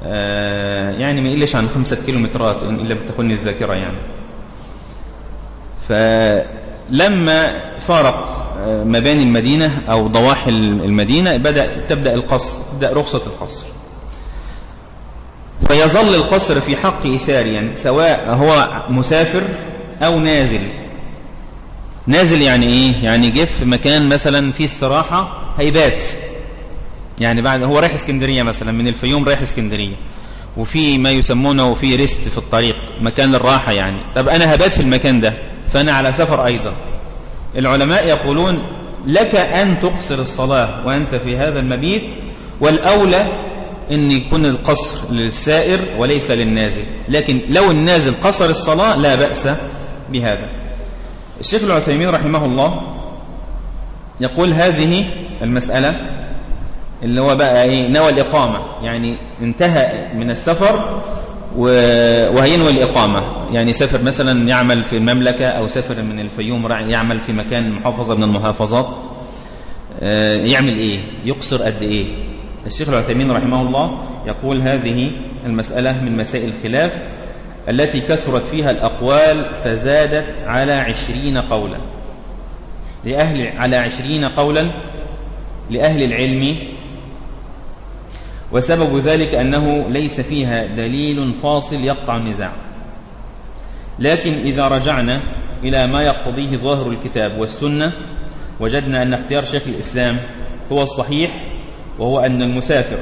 آه، يعني ما يقلش عن خمسة كيلومترات إلا بتخلني الذاكرة يعني. فلما فارق آه، مباني المدينة أو ضواحي المدينة بدأ تبدأ القصر تبدأ رخصة القصر. فيظل القصر في حقه ساريا سواء هو مسافر أو نازل. نازل يعني إيه؟ يعني جه في مكان مثلا فيه استراحة هيبات. يعني بعد هو رايح إسكندرية مثلا من الفيوم رايح إسكندرية. وفي ما يسمونه في ريست في الطريق مكان الراحة يعني. طب أنا هبات في المكان ده فأنا على سفر أيضا. العلماء يقولون لك أن تقصر الصلاة وأنت في هذا المبيت والأولى أن يكون القصر للسائر وليس للنازل. لكن لو النازل قصر الصلاة لا بأس بهذا. الشيخ العثيمين رحمه الله يقول هذه المسألة اللي هو بقى إيه نوى الإقامة. يعني انتهى من السفر وهينوي الإقامة. يعني سافر مثلا يعمل في المملكة أو سافر من الفيوم يعمل في مكان محافظة من المحافظات. آه، يعمل إيه؟ يقصر قد إيه؟ الشيخ العثيمين رحمه الله يقول هذه المسألة من مسائل الخلاف التي كثرت فيها الأقوال فزادت على عشرين قولا. لأهل على عشرين قولا لأهل العلم. وسبب ذلك أنه ليس فيها دليل فاصل يقطع النزاع. لكن إذا رجعنا إلى ما يقتضيه ظاهر الكتاب والسنة وجدنا أن اختيار شيخ الإسلام هو الصحيح وهو أن المسافر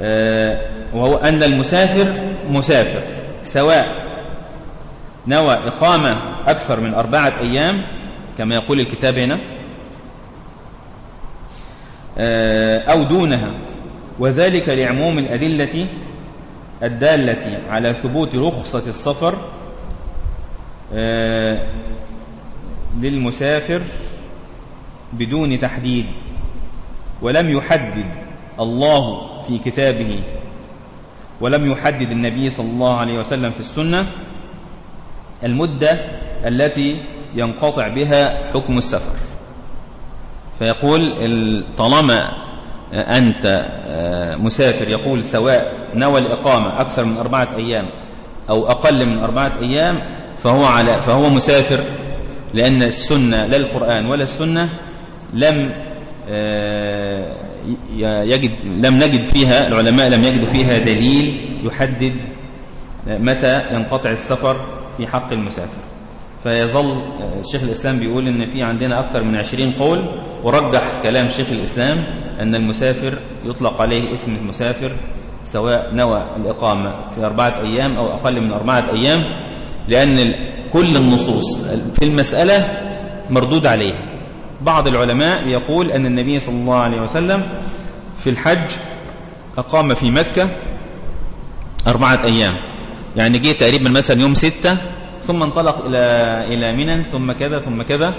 آه، وهو أن المسافر مسافر سواء نوى إقامة أكثر من أربعة أيام كما يقول الكتاب هنا آه، أو دونها وذلك لعموم الأدلة الدالة على ثبوت رخصة السفر آه، للمسافر بدون تحديد. ولم يحدد الله في كتابه ولم يحدد النبي صلى الله عليه وسلم في السنة المدة التي ينقطع بها حكم السفر. فيقول طالما أنت مسافر يقول سواء نوى الإقامة أكثر من أربعة أيام أو أقل من أربعة أيام فهو, على فهو مسافر لأن السنة لا القرآن ولا السنة لم يجد لم نجد فيها العلماء لم يجدوا فيها دليل يحدد متى ينقطع السفر في حق المسافر. فيظل الشيخ الإسلام بيقول إن في عندنا أكثر من عشرين قول ورجح كلام شيخ الإسلام أن المسافر يطلق عليه اسم المسافر سواء نوى الإقامة في أربعة أيام أو أقل من أربعة أيام لأن كل النصوص في المسألة مردود عليها. بعض العلماء يقول أن النبي صلى الله عليه وسلم في الحج أقام في مكة أربعة أيام. يعني جه تقريبا مثلا يوم ستة ثم انطلق إلى إلى منى ثم كذا ثم كذا.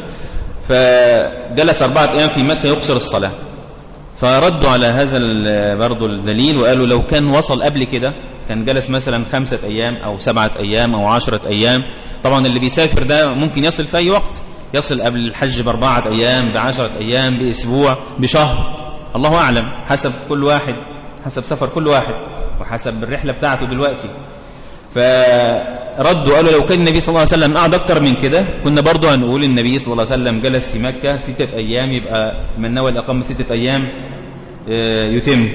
فجلس أربعة أيام في مكة يقصر الصلاة. فردوا على هذا برضو الدليل وقالوا لو كان وصل قبل كده كان جلس مثلا خمسة أيام أو سبعة أيام أو عشرة أيام. طبعا اللي بيسافر ده ممكن يصل في أي وقت. يصل قبل الحج بأربعة أيام بعشرة أيام بأسبوع بشهر. الله أعلم حسب كل واحد حسب سفر كل واحد وحسب الرحلة بتاعته دلوقتي. فردوا قالوا لو كان النبي صلى الله عليه وسلم قعد أكتر من كده كنا برضو هنقول النبي صلى الله عليه وسلم جلس في مكة ستة أيام يبقى من نوى الأقام ستة أيام آه، يتم.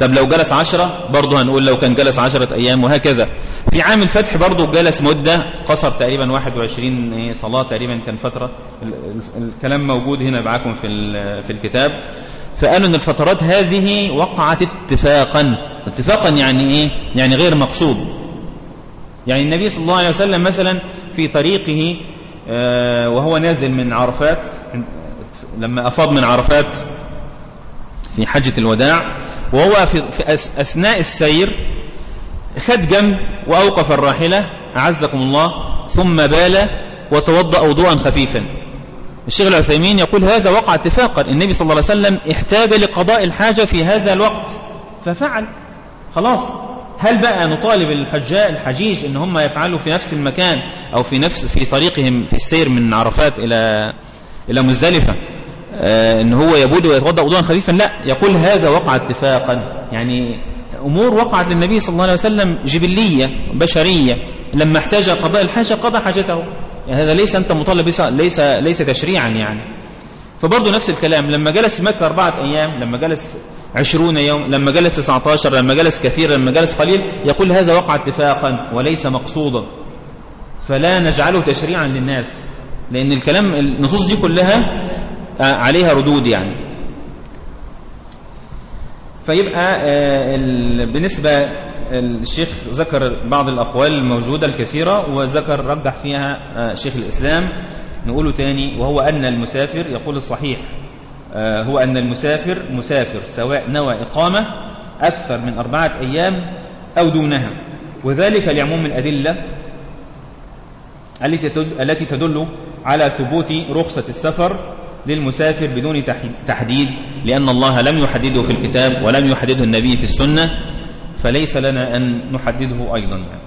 طب لو جلس عشرة برضه هنقول لو كان جلس عشرة أيام وهكذا. في عام الفتح برضه جلس مدة قصر تقريبا 21 صلاة تقريبا كان فترة. الكلام موجود هنا معاكم في في الكتاب. فقالوا إن الفترات هذه وقعت اتفاقا. اتفاقا يعني إيه؟ يعني غير مقصود. يعني النبي صلى الله عليه وسلم مثلا في طريقه آه، وهو نازل من عرفات لما أفاض من عرفات في حجة الوداع وهو في, أثناء السير خد جنب وأوقف الراحلة أعزكم الله ثم بال وتوضأ وضوءا خفيفا. الشيخ العثيمين يقول هذا وقع اتفاقا. النبي صلى الله عليه وسلم احتاج لقضاء الحاجة في هذا الوقت. ففعل. خلاص. هل بقى نطالب الحجاء الحجيج إن هم يفعلوا في نفس المكان أو في نفس في طريقهم في السير من عرفات إلى إلى مزدلفة؟ إن هو يبود ويتوضأ وضوءا خفيفا لا يقول هذا وقع اتفاقا. يعني أمور وقعت للنبي صلى الله عليه وسلم جبلية بشرية. لما احتاج قضاء الحاجة قضى حاجته. يعني هذا ليس أنت مطالب ليس ليس تشريعا يعني. فبرضه نفس الكلام لما جلس مكة أربعة أيام لما جلس عشرون يوم لما جلس 19 لما جلس كثير لما جلس قليل يقول هذا وقع اتفاقا وليس مقصودا. فلا نجعله تشريعا للناس. لأن الكلام النصوص دي كلها آه، عليها ردود يعني. فيبقى آه، بالنسبة الشيخ ذكر بعض الأقوال الموجودة الكثيرة وذكر رجح فيها آه، شيخ الإسلام. نقوله تاني وهو أن المسافر يقول الصحيح آه، هو أن المسافر مسافر سواء نوى إقامة أكثر من أربعة أيام أو دونها. وذلك لعموم الأدلة التي تدل على ثبوت رخصة السفر للمسافر بدون تحديد لأن الله لم يحدده في الكتاب ولم يحدده النبي في السنة فليس لنا أن نحدده أيضا يعني.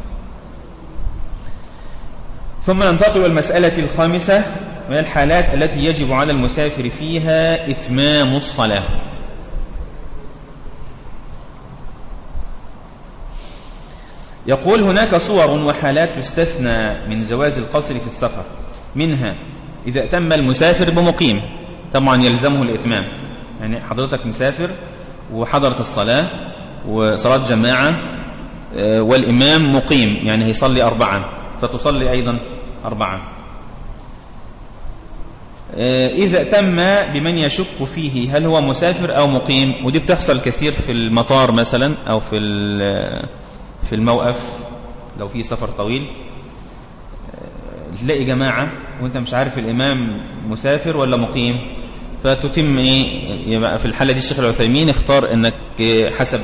ثم ننتقل المسألة الخامسة من الحالات التي يجب على المسافر فيها إتمام الصلاة يقول هناك صور وحالات تستثنى من جواز القصر في السفر منها إذا أتم المسافر بمقيم. طبعا يلزمه الإتمام. يعني حضرتك مسافر وحضرت الصلاة وصلاة جماعة آه، والإمام مقيم. يعني هيصلي أربعة فتصلي أيضا أربعة آه، إذا تم بمن يشك فيه هل هو مسافر أو مقيم ودي بتحصل كثير في المطار مثلا أو في في الموقف لو في سفر طويل. آه، تلاقي جماعة وانت مش عارف الإمام مسافر ولا مقيم فتتم إيه؟ يبقى في الحالة دي الشيخ العثيمين اختار إنك حسب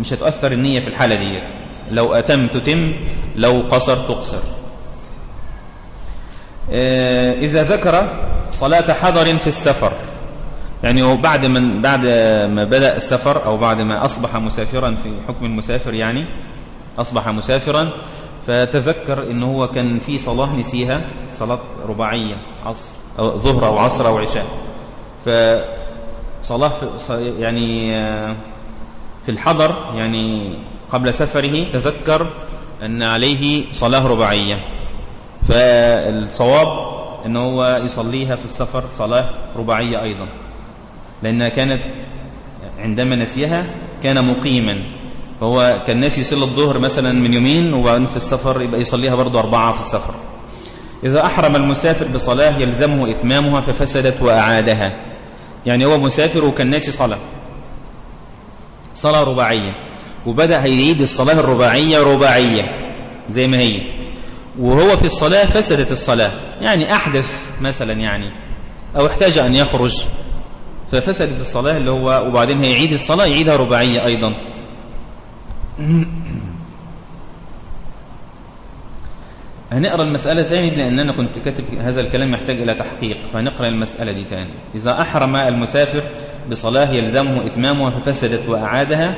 مش هتؤثر النية في الحالة دي. لو أتم تتم لو قصر تقصر. آه، إذا ذكر صلاة حضر في السفر يعني بعد من بعد ما بدأ السفر أو بعد ما أصبح مسافرا في حكم المسافر يعني أصبح مسافرا فتذكر إن هو كان في صلاة نسيها صلاة رباعية عصر أو ظهر أو عصر أو عشاء. في يعني في الحضر يعني قبل سفره تذكر أن عليه صلاة رباعية. فالصواب أنه هو يصليها في السفر صلاة رباعية أيضا. لأنها كانت عندما نسيها كان مقيما. فهو كان ناسي يصلي الظهر مثلا من يومين وبعدين في السفر يبقى يصليها برضو أربعة في السفر. إذا أحرم المسافر بصلاة يلزمه إتمامها ففسدت وأعادها. يعني هو مسافر وكان ناسي صلاة. صلاة رباعية. وبدأ هيعيد الصلاة الرباعية رباعية زي ما هي. وهو في الصلاة فسدت الصلاة. يعني أحدث مثلا يعني أو احتاج أن يخرج. ففسدت الصلاة اللي هو وبعدين هيعيد الصلاة يعيدها رباعية أيضا. هنقرأ المسألة ثاني لأن أنا كنت كاتب هذا الكلام يحتاج إلى تحقيق فنقرأ المسألة دي ثاني إذا أحرم المسافر بصلاة يلزمه إتمامها ففسدت وأعادها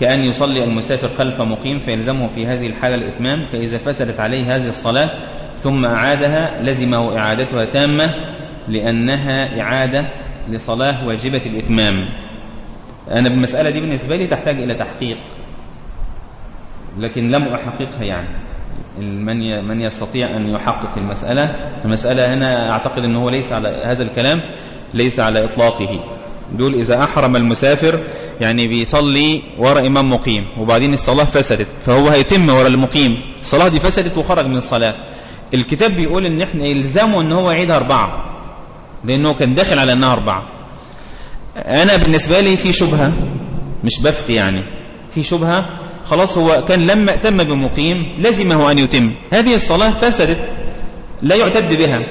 كأن يصلي المسافر خلف مقيم فيلزمه في هذه الحالة الإتمام فإذا فسدت عليه هذه الصلاة ثم أعادها لزمه إعادتها تامة لأنها إعادة لصلاة واجبة الإتمام. أنا بالمسألة دي بالنسبة لي تحتاج إلى تحقيق. لكن لم أحققها يعني. من من يستطيع أن يحقق المسألة المسألة هنا أعتقد أنه ليس على هذا الكلام ليس على إطلاقه. بيقول إذا أحرم المسافر يعني بيصلي وراء إمام مقيم وبعدين الصلاة فسدت فهو هيتم وراء المقيم. الصلاة دي فسدت وخرج من الصلاة. الكتاب بيقول إن إحنا يلزمه إن هو يعيدها أربعة لأنه كان داخل على أنها أربعة. أنا بالنسبة لي في شبهة مش بفتي يعني في شبهة خلاص هو كان لما اتم بمقيم لزمه أن يتم. هذه الصلاة فسدت لا يعتد بها.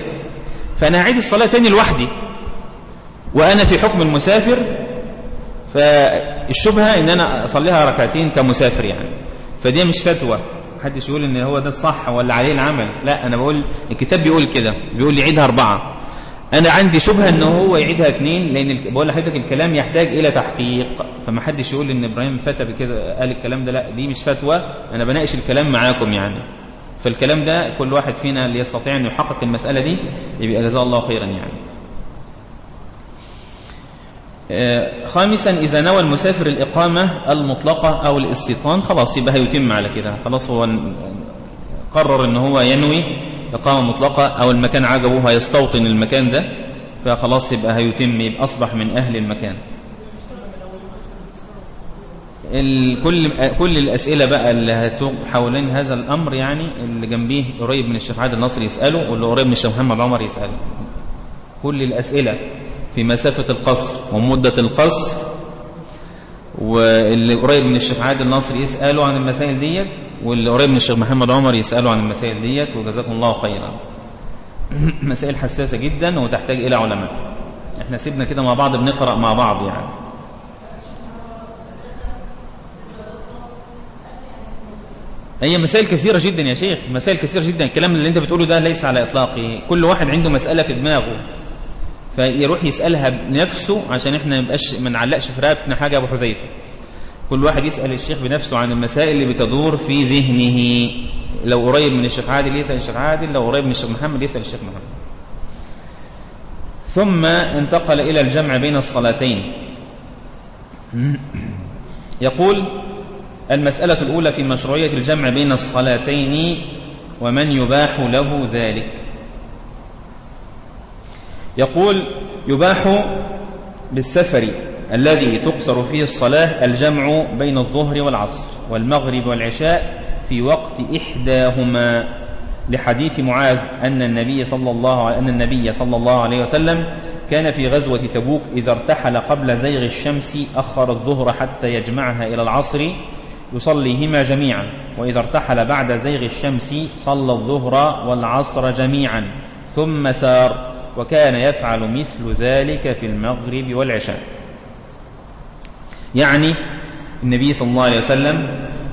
فأنا أعيد الصلاة تاني لوحدي. وأنا في حكم المسافر فالشبهة إن أنا أصليها ركعتين كمسافر يعني. فدي مش فتوى. محدش يقول إن هو ده الصح ولا عليه العمل. لا أنا بقول الكتاب بيقول كده. بيقول لي عيدها أربعة. أنا عندي شبهة ان هو يعيدها اثنين لأن بقول لحضرتك الكلام يحتاج إلى تحقيق. فما حدش يقول إن إبراهيم فتى بكده قال الكلام ده لا دي مش فتوى. أنا بناقش الكلام معاكم يعني. فالكلام ده كل واحد فينا اللي يستطيع أن يحقق المسألة دي يبقى جزاه الله خيرا يعني. آه، خامسا إذا نوى المسافر الإقامة المطلقة أو الاستيطان خلاص يبقى هيتم على كده. خلاص هو قرر إن هو ينوي إقامة مطلقة أو المكان عجبه هيستوطن المكان ده فخلاص يبقى هيتم يبقى أصبح من أهل المكان. كل كل الأسئلة بقى اللي حوالين هذا الأمر يعني اللي جنبيه قريب من الشيخ عادل النصر يسأله واللي قريب من الشيخ محمد عمر يسأله. كل الأسئلة في مسافة القصر ومدة القصر واللي قريب من الشيخ عادل ناصر يسأله عن المسائل ديت واللي قريب من الشيخ محمد عمر يسأله عن المسائل ديت وجزاكم الله خيرا. مسائل حساسة جدا وتحتاج إلى علماء. إحنا سيبنا كده مع بعض بنقرأ مع بعض يعني. هي مسائل كثيرة جدا يا شيخ مسائل كثيرة جدا. الكلام اللي أنت بتقوله ده ليس على إطلاقه. كل واحد عنده مسألة في دماغه. فيروح يسألها بنفسه عشان إحنا ما نبقاش ما نعلقش في رقبتنا حاجة أبو حذيفة. كل واحد يسأل الشيخ بنفسه عن المسائل اللي بتدور في ذهنه. لو قريب من الشيخ عادل يسأل الشيخ عادل لو قريب من الشيخ محمد يسأل الشيخ محمد. ثم انتقل إلى الجمع بين الصلاتين. يقول المسألة الأولى في مشروعية الجمع بين الصلاتين ومن يباح له ذلك. يقول يباح بالسفر الذي تقصر فيه الصلاة الجمع بين الظهر والعصر والمغرب والعشاء في وقت إحداهما. لحديث معاذ أن النبي صلى الله أن النبي صلى الله عليه وسلم كان في غزوة تبوك إذا ارتحل قبل زيغ الشمس أخر الظهر حتى يجمعها إلى العصر يصليهما جميعا وإذا ارتحل بعد زيغ الشمس صلى الظهر والعصر جميعا ثم سار وكان يفعل مثل ذلك في المغرب والعشاء. يعني النبي صلى الله عليه وسلم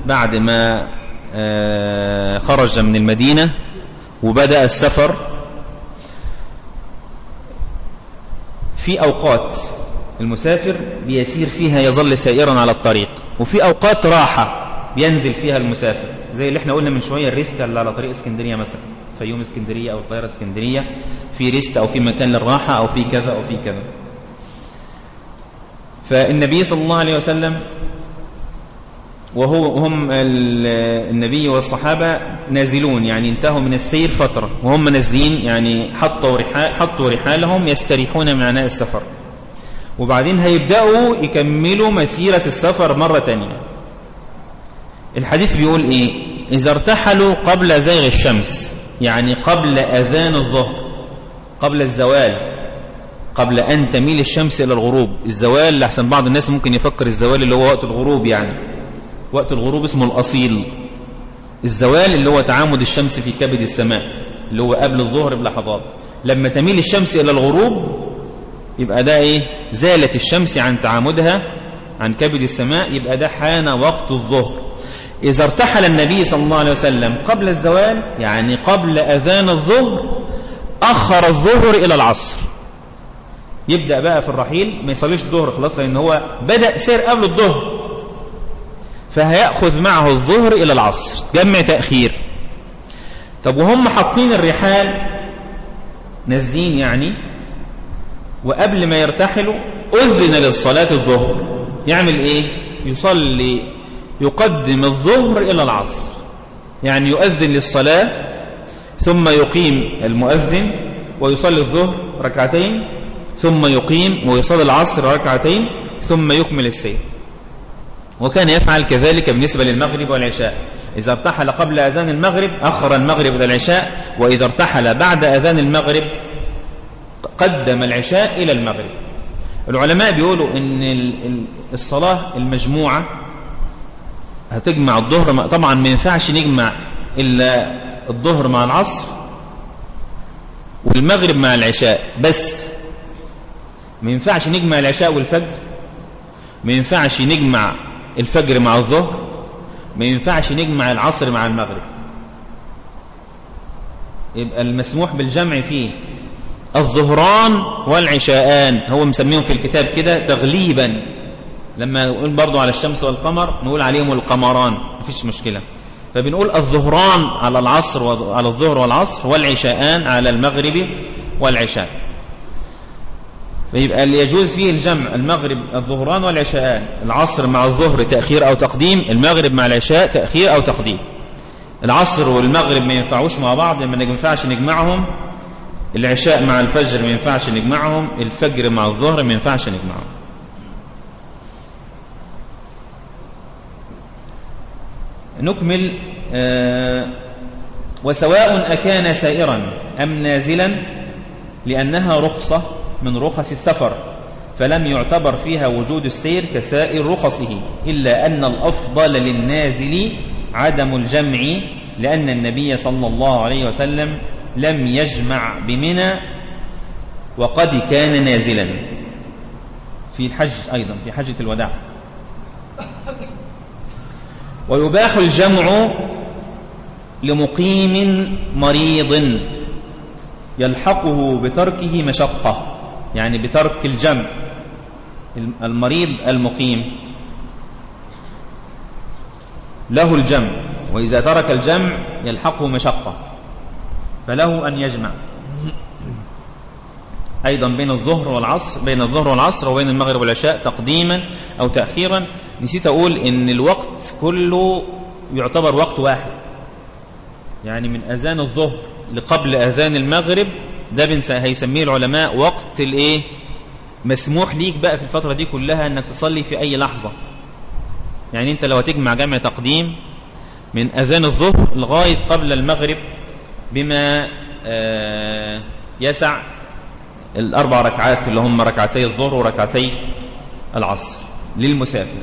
بعد ما آه، خرج من المدينة وبدأ السفر في أوقات المسافر بيسير فيها يظل سائرا على الطريق وفي أوقات راحة بينزل فيها المسافر زي اللي إحنا قلنا من شوية الريست اللي على طريق اسكندرية مثلا. فيوم اسكندرية أو القاهرة اسكندرية في يوم اسكندرية أو القاهره اسكندرية أو في ريست أو في مكان للراحة أو في كذا أو في كذا. فالنبي صلى الله عليه وسلم وهو هم النبي والصحابة نازلون يعني انتهوا من السير فترة وهم نازلين يعني حطوا, رحال حطوا رحالهم يستريحون من عناء السفر. وبعدين هيبدأوا يكملوا مسيرة السفر مرة تانية. الحديث بيقول إيه؟ إذا ارتحلوا قبل زيغ الشمس. يعني قبل أذان الظهر قبل الزوال قبل أن تميل الشمس إلى الغروب. الزوال لحسن بعض الناس ممكن يفكر الزوال اللي هو وقت الغروب يعني. وقت الغروب اسمه الأصيل. الزوال اللي هو تعامد الشمس في كبد السماء اللي هو قبل الظهر بلحظات. لما تميل الشمس إلى الغروب يبقى ده إيه؟ زالت الشمس عن تعامدها عن كبد السماء يبقى ده حان وقت الظهر. إذا ارتحل النبي صلى الله عليه وسلم قبل الزوال يعني قبل أذان الظهر أخر الظهر إلى العصر. يبدأ بقى في الرحيل ما يصليش الظهر خلاص لأن هو بدأ سير قبل الظهر. فهيأخذ معه الظهر إلى العصر جمع تأخير. طب وهم حاطين الرحال؟ نازلين يعني. وقبل ما يرتحلوا أذن للصلاة الظهر. يعمل إيه؟ يصلي يقدم الظهر إلى العصر. يعني يؤذن للصلاة ثم يقيم المؤذن ويصلي الظهر ركعتين ثم يقيم ويصلي العصر ركعتين ثم يكمل السير. وكان يفعل كذلك بالنسبة للمغرب والعشاء. إذا ارتحل قبل أذان المغرب أخر المغرب إلى العشاء وإذا ارتحل بعد أذان المغرب قدم العشاء إلى المغرب. العلماء بيقولوا أن الصلاة المجموعة هتجمع الظهر طبعا ما ينفعش نجمع إلا الظهر مع العصر والمغرب مع العشاء بس ما ينفعش نجمع العشاء والفجر ما ينفعش نجمع الفجر مع الظهر ما ينفعش نجمع العصر مع المغرب. يبقى المسموح بالجمع فيه الظهران والعشاءان هو مسميهم في الكتاب كده تغليبا. لما نقول برضو على الشمس والقمر نقول عليهم القمران مفيش مشكلة. فبنقول الظهران على العصر وعلى الظهر والعصر والعشاءان على المغرب والعشاء. فيبقى اللي يجوز فيه الجمع المغرب الظهران والعشاءان. العصر مع الظهر تأخير أو تقديم المغرب مع العشاء تأخير أو تقديم. العصر والمغرب ما ينفعوش مع بعض ما ينفعش نجمعهم. العشاء مع الفجر ما ينفعش نجمعهم. الفجر مع الظهر ما ينفعش نجمعهم. نكمل آه وسواء أكان سائرا أم نازلا لأنها رخصة من رخص السفر فلم يعتبر فيها وجود السير كسائر رخصه إلا أن الأفضل للنازل عدم الجمع لأن النبي صلى الله عليه وسلم لم يجمع بمنى وقد كان نازلا. في الحج أيضا في حجة الوداع. ويباح الجمع لمقيم مريض يلحقه بتركه مشقة يعني بترك الجمع المريض المقيم. له الجمع وإذا ترك الجمع يلحقه مشقة فله أن يجمع. أيضا بين الظهر والعصر بين الظهر والعصر وبين المغرب والعشاء تقديما أو تأخيرا. نسيت أقول إن الوقت كله يعتبر وقت واحد. يعني من أذان الظهر لقبل أذان المغرب ده هيسميه العلماء وقت الإيه؟ مسموح ليك بقى في الفترة دي كلها إنك تصلي في أي لحظة. يعني أنت لو هتجمع جمع تقديم من أذان الظهر لغاية قبل المغرب بما آه يسع الأربع ركعات اللي هم ركعتي الظهر وركعتي العصر للمسافر.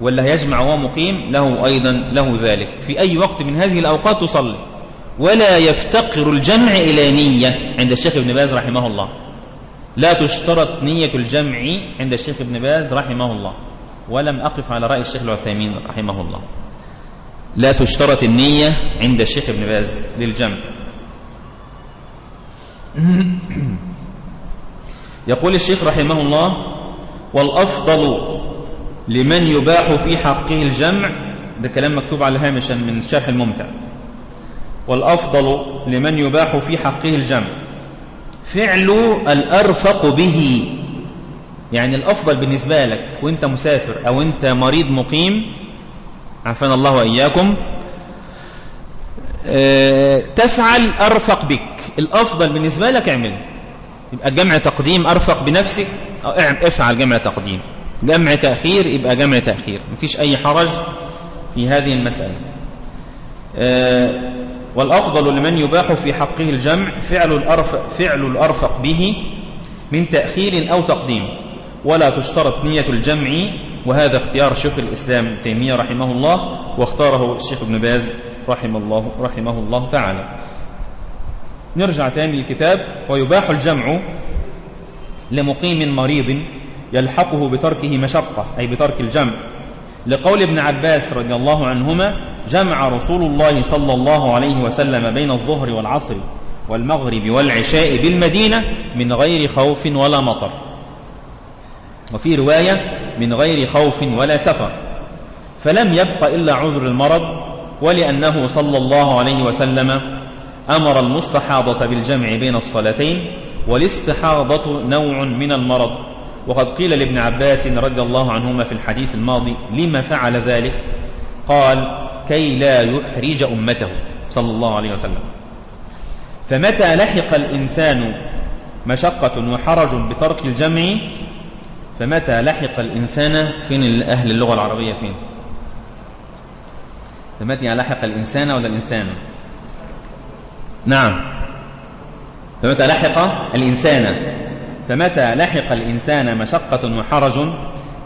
ولا هيجمع وهو مقيم له أيضا له ذلك. في أي وقت من هذه الأوقات تصلي. ولا يفتقر الجمع إلى نية عند الشيخ ابن باز رحمه الله. لا تشترط نية الجمع عند الشيخ ابن باز رحمه الله. ولم أقف على رأي الشيخ العثيمين رحمه الله. لا تشترط النية عند الشيخ ابن باز للجمع. يقول الشيخ رحمه الله والأفضل لمن يباح في حقه الجمع. ده كلام مكتوب على هامشا من الشرح الممتع. والأفضل لمن يباح في حقه الجمع. فعل الأرفق به. يعني الأفضل بالنسبة لك وانت مسافر أو انت مريض مقيم. عفنا الله وإياكم. آه، تفعل أرفق بك. الأفضل بالنسبة لك اعمل. يبقى جمع تقديم أرفق بنفسك. افعل جمع تقديم. جمع تأخير يبقى جمع تأخير. مفيش أي حرج في هذه المسألة. آه، والأفضل لمن يباح في حقه الجمع فعل الأرفق, فعل الأرفق به من تأخير أو تقديم. ولا تشترط نية الجمع وهذا اختيار شيخ الإسلام تيمية رحمه الله واختاره الشيخ ابن باز رحمه الله, رحمه الله تعالى. نرجع تاني للكتاب. ويباح الجمع لمقيم مريض يلحقه بتركه مشقة أي بترك الجمع. لقول ابن عباس رضي الله عنهما جمع رسول الله صلى الله عليه وسلم بين الظهر والعصر والمغرب والعشاء بالمدينة من غير خوف ولا مطر. وفي رواية من غير خوف ولا سفر. فلم يبق إلا عذر المرض ولأنه صلى الله عليه وسلم أمر المستحاضة بالجمع بين الصلاتين والاستحاضة نوع من المرض. وقد قيل لابن عباس رضي الله عنهما في الحديث الماضي لما فعل ذلك؟ قال كي لا يحرج أمته. صلى الله عليه وسلم. فمتى لحق الإنسان مشقة وحرج بترك الجمع؟ فمتى لحق الإنسان فين أهل اللغة العربية فين؟ فمتى لحق الإنسان ولا الإنسان؟ نعم. فمتى لحق الإنسان؟ فمتى لحق الإنسان مشقة وحرج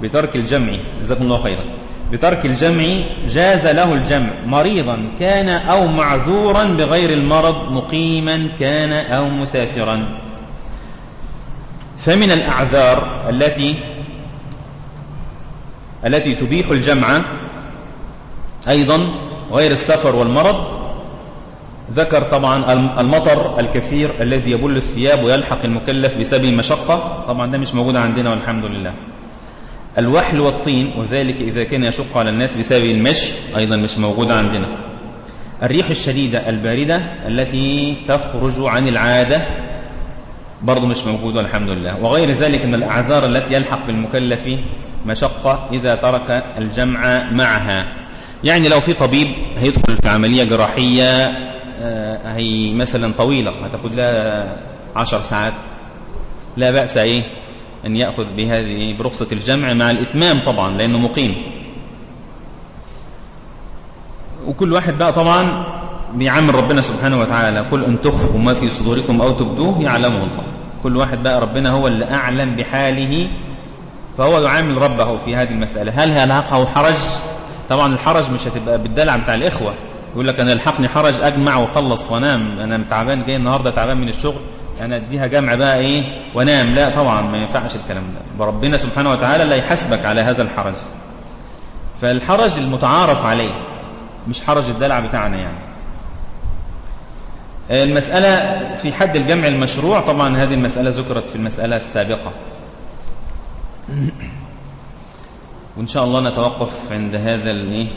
بترك الجمع؟ جزاكم الله خيرا. بترك الجمع جاز له الجمع. مريضا كان أو معذورا بغير المرض مقيما كان أو مسافرا. فمن الأعذار التي التي تبيح الجمع أيضا غير السفر والمرض ذكر طبعا المطر الكثير الذي يبل الثياب ويلحق المكلف بسبب المشقة طبعا ده مش موجود عندنا والحمد لله. الوحل والطين وذلك إذا كان يشق على الناس بسبب المشي أيضا مش موجود عندنا. الريح الشديدة الباردة التي تخرج عن العادة برضو مش موجود والحمد لله. وغير ذلك من الأعذار التي يلحق بالمكلف مشقة إذا ترك الجمع معها. يعني لو في طبيب هيدخل في عملية جراحية هي مثلا طويلة. هتاخد لها عشر ساعات. لا بأس إيه؟ أن يأخذ بهذه برخصة الجمع مع الإتمام طبعا لأنه مقيم. وكل واحد بقى طبعا بيعامل ربنا سبحانه وتعالى. كل أن تخفوا ما في صدوركم أو تبدوه يعلمه الله. كل واحد بقى ربنا هو اللي أعلم بحاله فهو يعامل ربه في هذه المسألة. هل هلحقه حرج؟ طبعا الحرج مش هتبقى بالدلع بتاع الإخوة. يقول لك أنا يلحقني حرج أجمع وخلص وأنام. أنا تعبان جاي النهاردة تعبان من الشغل. أنا أديها جمع بقى إيه؟ وأنام. لا طبعا ما ينفعش الكلام ده. ربنا سبحانه وتعالى لا يحاسبك على هذا الحرج. فالحرج المتعارف عليه مش حرج الدلع بتاعنا يعني. المسألة في حد الجمع المشروع طبعا هذه المسألة ذكرت في المسألة السابقة. وإن شاء الله نتوقف عند هذا الايه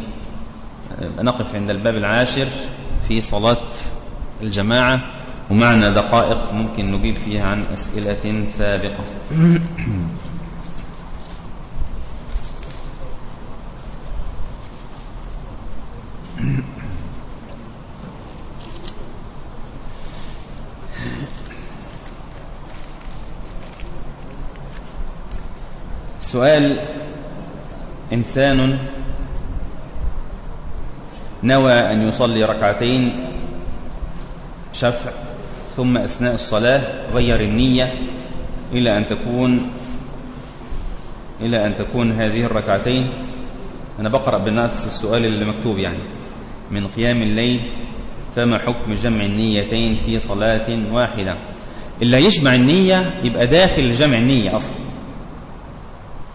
نقف عند الباب العاشر في صلاة الجماعة ومعنا دقائق ممكن نجيب فيها عن أسئلة سابقة. سؤال إنسان نوى أن يصلي ركعتين شفع ثم أثناء الصلاة غير النية إلى أن تكون إلى أن تكون هذه الركعتين. أنا بقرأ بالناس السؤال اللي مكتوب يعني. من قيام الليل فما حكم جمع النيتين في صلاة واحدة؟ اللي يجمع النية يبقى داخل جمع النية أصلا.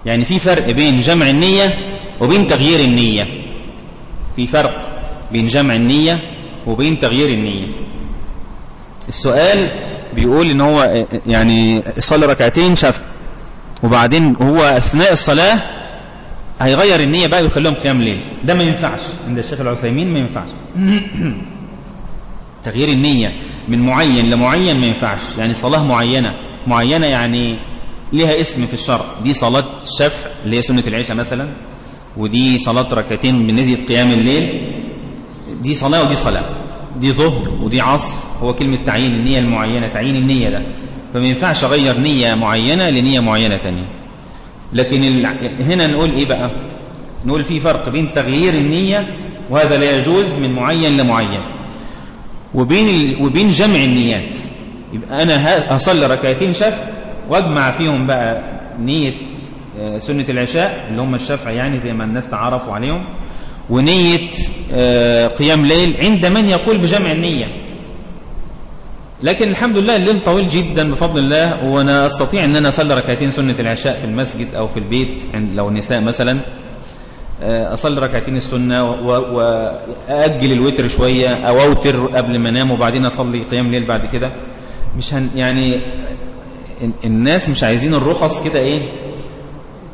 يعني في فرق بين جمع النية وبين تغيير النية. في فرق. بين جمع النية وبين تغيير النية. السؤال بيقول إن هو يعني يصلي ركعتين شاف وبعدين هو أثناء الصلاة هيغير النية بقى ويخليهم قيام ليل. ده ما ينفعش عند الشيخ العثيمين ما ينفعش. تغيير النية من معين لمعين ما ينفعش. يعني صلاة معينة معينة يعني لها اسم في الشرع. دي صلاة شفع اللي هي سنة العشاء مثلا ودي صلاة ركعتين بنزية قيام الليل. دي صلاة ودي صلاة. دي ظهر ودي عصر. هو كلمة تعيين النية المعينة. تعيين النية ده. فما ينفعش أغير نية معينة لنية معينة تانية. لكن هنا نقول إيه بقى؟ نقول في فرق بين تغيير النية وهذا لا يجوز من معين لمعين. وبين وبين جمع النيات. يبقى أنا هصلي ركعتين شفع وأجمع فيهم بقى نية آه، سنة العشاء اللي هم الشفع يعني زي ما الناس تعرفوا عليهم. ونية آه، قيام ليل عند من يقول بجمع النية. لكن الحمد لله الليل طويل جدا بفضل الله وأنا أستطيع أن أنا أصلي ركعتين سنة العشاء في المسجد أو في البيت عند لو نساء مثلا. آه، أصلي ركعتين السنة واجل الوتر شوية أو أوتر قبل ما أنام وبعدين أصلي قيام ليل بعد كده. مش هن يعني الناس مش عايزين الرخص كده إيه؟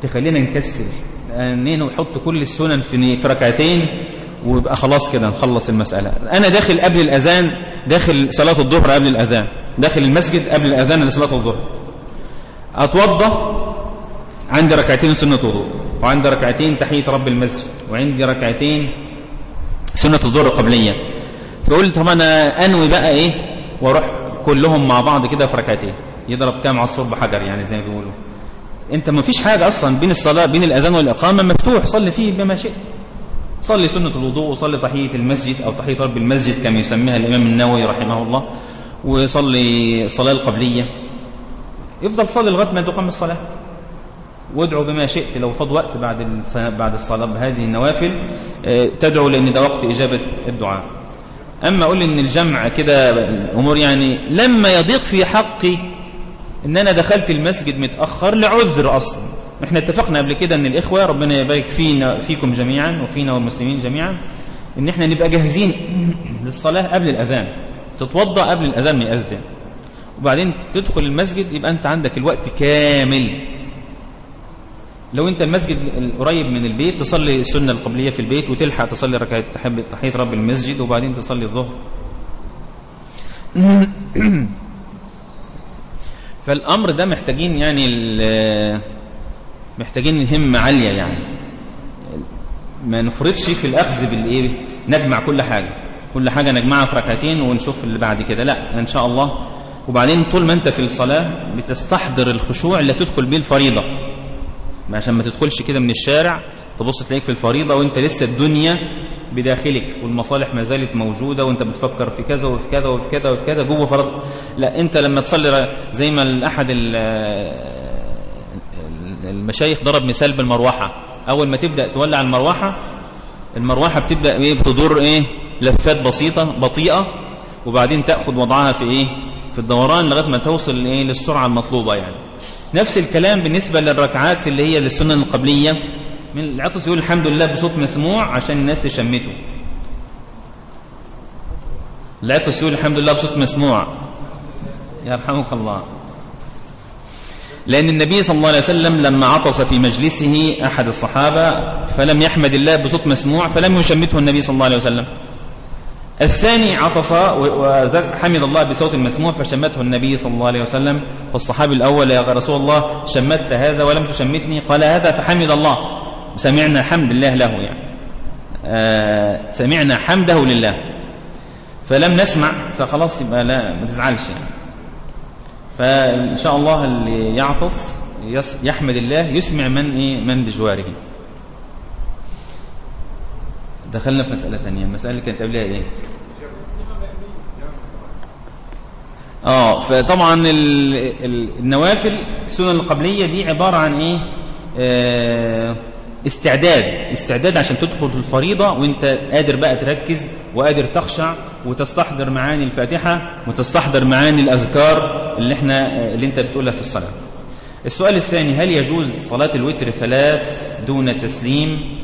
تخلينا نكسل. انين ويحط كل السنن في ركعتين ويبقى خلاص كده نخلص المسألة. أنا داخل قبل الأذان داخل صلاة الظهر قبل الأذان داخل المسجد قبل الأذان لصلاة الظهر. أتوضى عندي ركعتين سنة وضوء وعندي ركعتين تحية رب المسجد وعندي ركعتين سنة الظهر قبلية. فقلت طب أنا أنوي بقى إيه وأروح كلهم مع بعض كده في ركعتين. يضرب كام عصفور بحجر يعني زي ما بيقولوا. انت ما فيش حاجة أصلا بين الصلاة بين الأذان والإقامة مفتوح صلي فيه بما شئت. صلي سنة الوضوء وصلي تحية المسجد أو تحية رب المسجد كما يسميها الإمام النووي رحمه الله وصلي الصلاة القبلية. يفضل صلي لغاية ما تقام الصلاة. وادعو بما شئت لو فض وقت بعد بعد الصلاة بهذه النوافل آه، تدعو لأن ده وقت إجابة الدعاء. أما أقول إن الجمع كده أمور يعني لما يضيق في حقي إن أنا دخلت المسجد متأخر لعذر أصلا. إحنا اتفقنا قبل كده إن الإخوة ربنا يبارك فينا فيكم جميعا وفينا والمسلمين جميعا إن إحنا نبقى جاهزين للصلاة قبل الأذان تتوضى قبل الأذان ما يأذن وبعدين تدخل المسجد يبقى أنت عندك الوقت كامل. لو أنت المسجد قريب من البيت تصلي السنة القبلية في البيت وتلحق تصلي ركعة تحية رب المسجد وبعدين تصلي الظهر. فالأمر ده محتاجين يعني محتاجين الهمة عالية يعني. ما نفرطش في الأخذ بالإيه؟ نجمع كل حاجة. كل حاجة نجمعها في ركعتين ونشوف اللي بعد كده. لا إن شاء الله. وبعدين طول ما أنت في الصلاة بتستحضر الخشوع اللي تدخل به الفريضة. عشان ما تدخلش كده من الشارع تبص تلاقيك في الفريضة وأنت لسه الدنيا بداخلك والمصالح ما زالت موجودة وأنت بتفكر في كذا وفي كذا وفي كذا وفي كذا جوه فرض. لا انت لما تصلي زي ما احد المشايخ ضرب مثال بالمروحة. أول ما تبدأ تولع المروحة المروحة بتبدأ إيه؟ بتدور إيه؟ لفات بسيطة بطيئة وبعدين تأخذ وضعها في إيه؟ في الدوران لغاية ما توصل إيه؟ للسرعة المطلوبة يعني. نفس الكلام بالنسبة للركعات اللي هي للسنن القبلية. من العطس يقول الحمد لله بصوت مسموع عشان الناس تشمته. العطس يقول الحمد لله بصوت مسموع. يرحمك الله. لأن النبي صلى الله عليه وسلم لما عطس في مجلسه أحد الصحابة فلم يحمد الله بصوت مسموع فلم يشمته النبي صلى الله عليه وسلم. الثاني عطس وحمد الله بصوت مسموع فشمته النبي صلى الله عليه وسلم. والصحابي الأول يا رسول الله شمت هذا ولم تشمتني. قال هذا فحمد الله. سمعنا حمد الله له يعني. آه سمعنا حمده لله. فلم نسمع فخلاص يبقى لا ما تزعلش يعني. فإن شاء الله اللي يعطس يحمد الله يسمع من إيه؟ من بجواره. دخلنا في مسألة ثانية. المسألة اللي كانت قبلها إيه؟ آه فطبعا النوافل السنن القبلية دي عبارة عن إيه؟ آه استعداد استعداد عشان تدخل في الفريضة وانت قادر بقى تركز وقادر تخشع وتستحضر معاني الفاتحة وتستحضر معاني الأذكار اللي, إحنا اللي انت بتقولها في الصلاة. السؤال الثاني هل يجوز صلاة الوتر ثلاث دون تسليم؟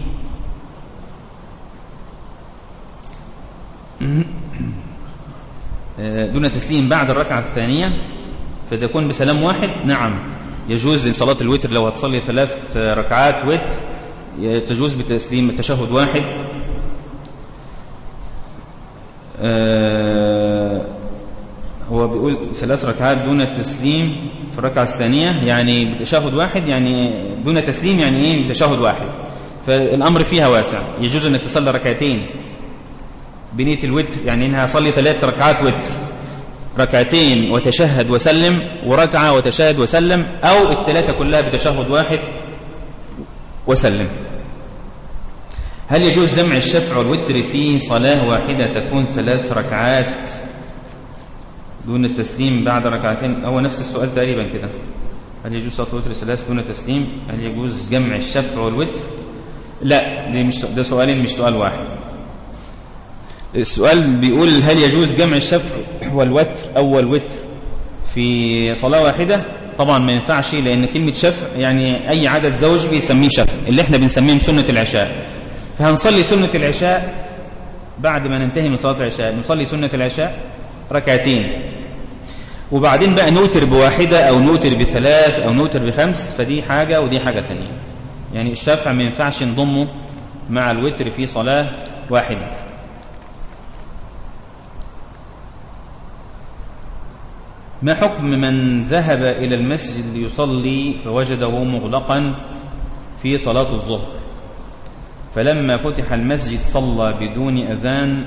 دون تسليم بعد الركعة الثانية فتكون بسلام واحد نعم يجوز صلاة الوتر لو هتصلي ثلاث ركعات وتر. تجوز بتسليم تشهد واحد. هو بيقول ثلاث ركعات دون التسليم في الركعة الثانية يعني بتشهد واحد يعني دون تسليم يعني إيه؟ بتشهد واحد. فالأمر فيها واسع. يجوز أنك تصلي ركعتين بنية الوتر يعني إنها صلي ثلاث ركعات وتر. ركعتين وتشهد وسلم وركعة وتشهد وسلم أو الثلاثة كلها بتشهد واحد وسلم. هل يجوز جمع الشفع والوتر في صلاة واحدة تكون ثلاث ركعات دون التسليم بعد ركعتين؟ هو نفس السؤال تقريبا كده. هل يجوز صلاة الوتر ثلاث دون تسليم هل يجوز جمع الشفع والوتر؟ لا دي مش ده سؤالين مش سؤال واحد. السؤال بيقول هل يجوز جمع الشفع والوتر أو الوتر في صلاة واحدة؟ طبعا ما ينفعش لأن كلمة شفع يعني أي عدد زوج بيسميه شفع اللي إحنا بنسميه سنة العشاء. فهنصلي سنة العشاء بعد ما ننتهي من صلاة العشاء. نصلي سنة العشاء ركعتين. وبعدين بقى نوتر بواحدة أو نوتر بثلاث أو نوتر بخمس فدي حاجة ودي حاجة تانية. يعني الشفع ما ينفعش نضمه مع الوتر في صلاة واحدة. ما حكم من ذهب إلى المسجد ليصلي فوجده مغلقا في صلاة الظهر؟ فلما فتح المسجد صلى بدون أذان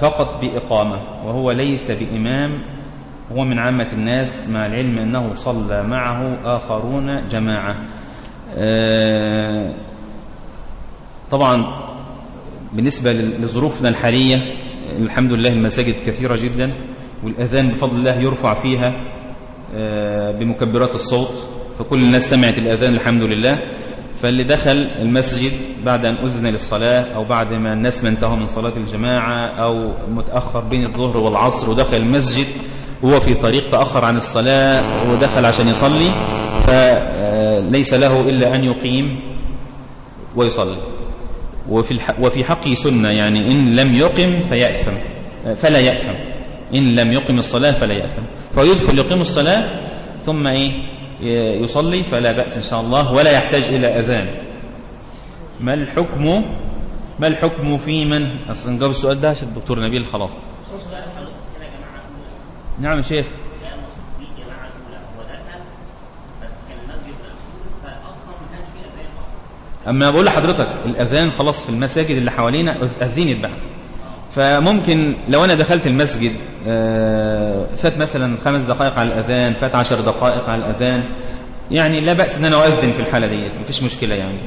فقط بإقامة وهو ليس بإمام هو من عامة الناس مع العلم أنه صلى معه آخرون جماعة. آه، طبعا بالنسبة لظروفنا الحالية الحمد لله المساجد كثيرة جدا. والأذان بفضل الله يرفع فيها آه، بمكبرات الصوت فكل الناس سمعت الأذان الحمد لله. فاللي دخل المسجد بعد أن أذن للصلاة أو بعد ما الناس ما انتهوا من صلاة الجماعة أو متأخر بين الظهر والعصر ودخل المسجد وهو في طريق تأخر عن الصلاة ودخل عشان يصلي فليس له إلا أن يقيم ويصلي. وفي, وفي حقه سنة يعني إن لم يقم فيأثم فلا يأثم. إن لم يقم الصلاة فلا يأثم. فيدخل يقيم الصلاة ثم إيه؟ يصلي فلا بأس إن شاء الله ولا يحتاج إلى أذان. ما الحكم؟ ما الحكم في من؟ أصلا نجاوب السؤال ده عشان الدكتور نبيل خلاص. نعم يا شيخ. أما بقول لحضرتك الأذان خلاص في المساجد اللي حوالينا أذنت بقى فممكن لو أنا دخلت المسجد آه، فات مثلا خمس دقائق على الأذان فات عشر دقائق على الأذان يعني لا بأس أن أنا أؤذن في الحالة دي مفيش مشكلة يعني.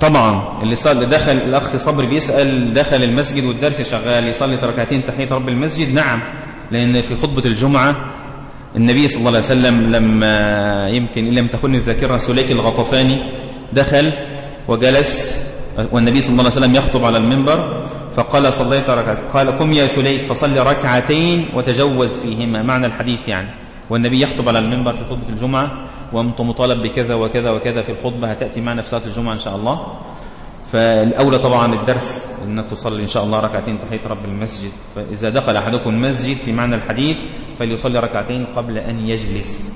طبعا اللي صلى دخل الأخ صبري بيسأل دخل المسجد والدرس شغال يصلي ركعتين تحية رب المسجد نعم. لأن في خطبة الجمعة النبي صلى الله عليه وسلم لما يمكن إن لم تخن الذاكرة سليك الغطفاني دخل وجلس والنبي صلى الله عليه وسلم يخطب على المنبر فقال صليت ركعت قال قم يا سليك فصلي ركعتين وتجوز فيهما معنى الحديث يعني. والنبي يخطب على المنبر في خطبة الجمعة وأنت مطالب بكذا وكذا وكذا في الخطبة هتأتي معنا في صلاة الجمعة إن شاء الله. فالأولى طبعا الدرس أنك تصلي إن شاء الله ركعتين تحية رب المسجد فإذا دخل أحدكم المسجد في معنى الحديث فليصلي ركعتين قبل أن يجلس.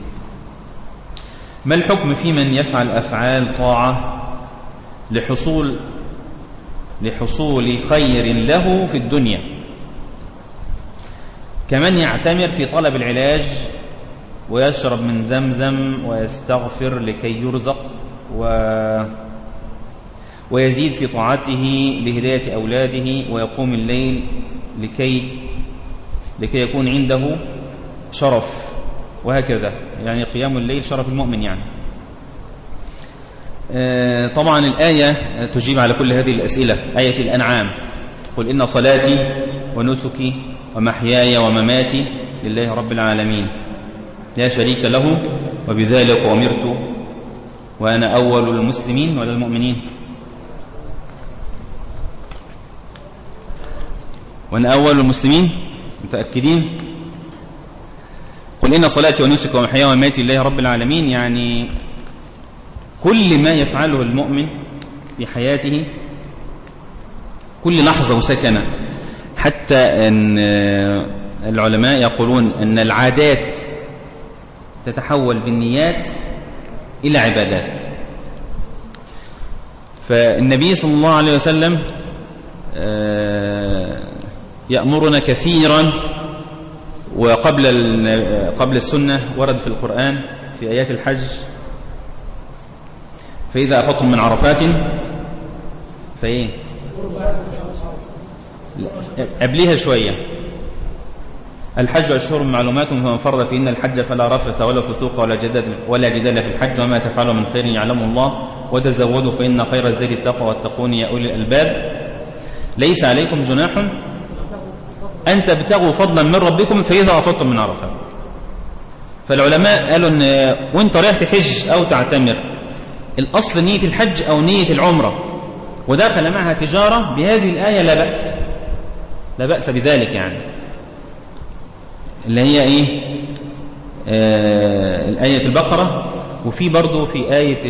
ما الحكم في من يفعل أفعال طاعة؟ لحصول لحصول خير له في الدنيا. كمن يعتمر في طلب العلاج ويشرب من زمزم ويستغفر لكي يرزق و ويزيد في طاعته لهداية أولاده ويقوم الليل لكي لكي يكون عنده شرف. وهكذا. يعني قيام الليل شرف المؤمن يعني. طبعا الآية تجيب على كل هذه الأسئلة. آية الأنعام. قل إن صلاتي ونسكي ومحياي ومماتي لله رب العالمين. لا شريك له وبذلك أمرت وأنا أول المسلمين ولا المؤمنين. وأنا أول المسلمين. متأكدين؟ قل إن صلاتي ونسكي ومحياي ومماتي لله رب العالمين. يعني كل ما يفعله المؤمن في حياته كل لحظة وسكنة حتى أن العلماء يقولون أن العادات تتحول بالنيات إلى عبادات. فالنبي صلى الله عليه وسلم آه، يأمرنا كثيرا وقبل قبل السنة ورد في القرآن في آيات الحج فإذا أفضتم من عرفات فإيه؟ قبليها شوية. الحج أشهر معلومات فمن فرض فيهن الحج فلا رفث ولا فسوق ولا جدال ولا جدال في الحج وما تفعلوا من خير يعلمه الله. وتزودوا فإن خير الزاد التقوى واتقون يا أولي الألباب. ليس عليكم جناح أن تبتغوا فضلا من ربكم فإذا أفضتم من عرفات. فالعلماء قالوا أن وانت رايح تحج أو تعتمر الأصل نية الحج أو نية العمرة. ودخل معها تجارة بهذه الآية لا بأس. لا بأس بذلك يعني. اللي هي إيه؟ آه الآية البقرة. وفي برضه في آية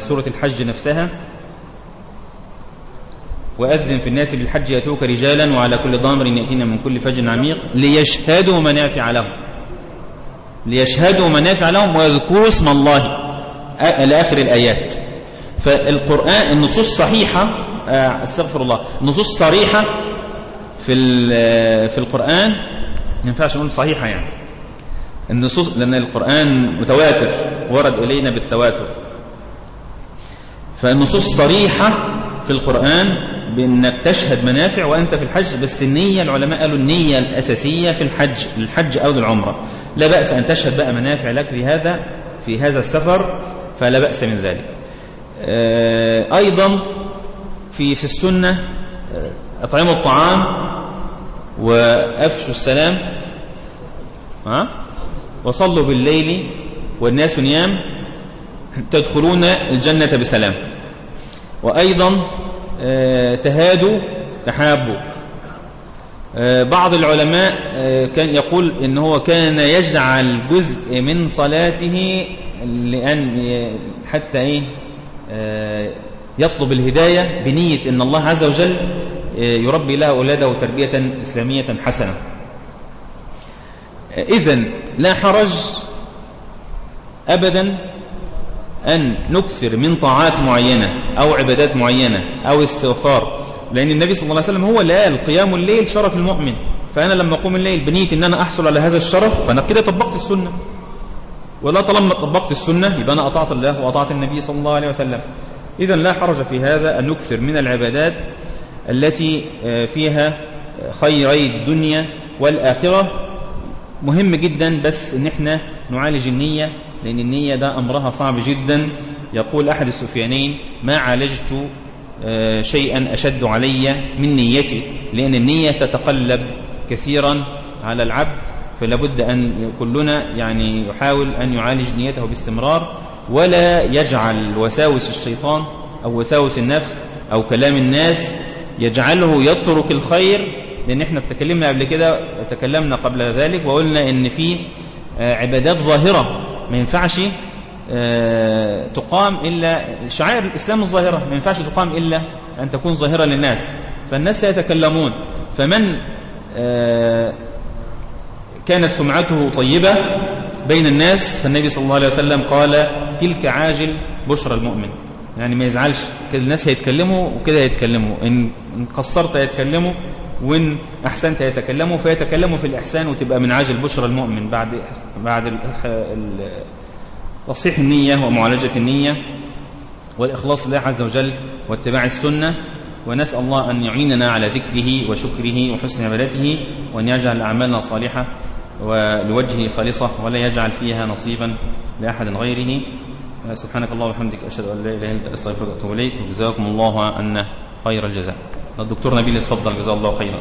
سورة الحج نفسها. وأذن في الناس بالحج يأتوك رجالا وعلى كل ضامر يأتينا من كل فج عميق ليشهدوا منافع لهم. ليشهدوا منافع لهم ويذكروا اسم الله. لآخر الآيات. فالقرآن النصوص صحيحة آه، أستغفر الله. النصوص صريحة في في القرآن ما ينفعش نقول صحيحة يعني. النصوص لأن القرآن متواتر ورد إلينا بالتواتر. فالنصوص صريحة في القرآن بأنك تشهد منافع وأنت في الحج بس النية العلماء قالوا النية الأساسية في الحج الحج أو للعمرة لا بأس أن تشهد بقى منافع لك في هذا في هذا السفر فلا بأس من ذلك. آه، أيضا في في السنة آه، أطعموا الطعام وأفشوا السلام وصلوا بالليل والناس نيام تدخلون الجنة بسلام. وأيضا آه، تهادوا تحابوا. بعض العلماء كان يقول إن هو كان يجعل جزء من صلاته لأن حتى إيه آه، يطلب الهداية بنية أن الله عز وجل آه، يربي لها أولاده تربية إسلامية حسنة. آه، إذن لا حرج أبدا أن نكثر من طاعات معينة أو عبادات معينة أو استغفار لأن النبي صلى الله عليه وسلم هو اللي قال قيام الليل شرف المؤمن. فأنا لما أقوم الليل بنية أن أنا أحصل على هذا الشرف فأنا كده طبقت السنة. ولا طالما طبقت السنة يبقى أنا أطعت الله وأطعت النبي صلى الله عليه وسلم. إذا لا حرج في هذا أن نكثر من العبادات التي آه، فيها خيري الدنيا والآخرة. مهم جدا بس إن إحنا نعالج النية لأن النية ده أمرها صعب جدا. يقول أحد السفيانين ما عالجت شيئا أشد علي من نيتي لأن النية تتقلب كثيرا على العبد فلا بد أن كلنا يعني يحاول أن يعالج نيته باستمرار ولا يجعل وساوس الشيطان أو وساوس النفس أو كلام الناس يجعله يترك الخير لأن إحنا تكلمنا قبل كده تكلمنا قبل ذلك وقلنا إن في آه، عبادات ظاهرة ما ينفعش آه، تقام إلا شعائر الإسلام الظاهرة ما ينفعش تقام إلا أن تكون ظاهرة للناس. فالناس سيتكلمون. فمن آه، كانت سمعته طيبة بين الناس فالنبي صلى الله عليه وسلم قال تلك عاجل بشرى المؤمن. يعني ما يزعلش. كده الناس هيتكلموا وكده هيتكلموا. إن قصرت هيتكلموا وإن أحسنت هيتكلموا فيتكلموا في الإحسان وتبقى من عاجل بشرى المؤمن بعد بعد تصحيح النية ومعالجة النية والإخلاص لله عز وجل واتباع السنة ونسأل الله أن يعيننا على ذكره وشكره وحسن عبادته وأن يجعل أعمالنا صالحة ولوجهه خالصة ولا يجعل فيها نصيبا لأحد غيره. سبحانك الله وبحمدك أشهد أن لا إله إلا أنت أستغفرك وأتوب إليك. وجزاكم الله عنا خير الجزاء. الدكتور نبيل اتفضل جزاه الله خيرا.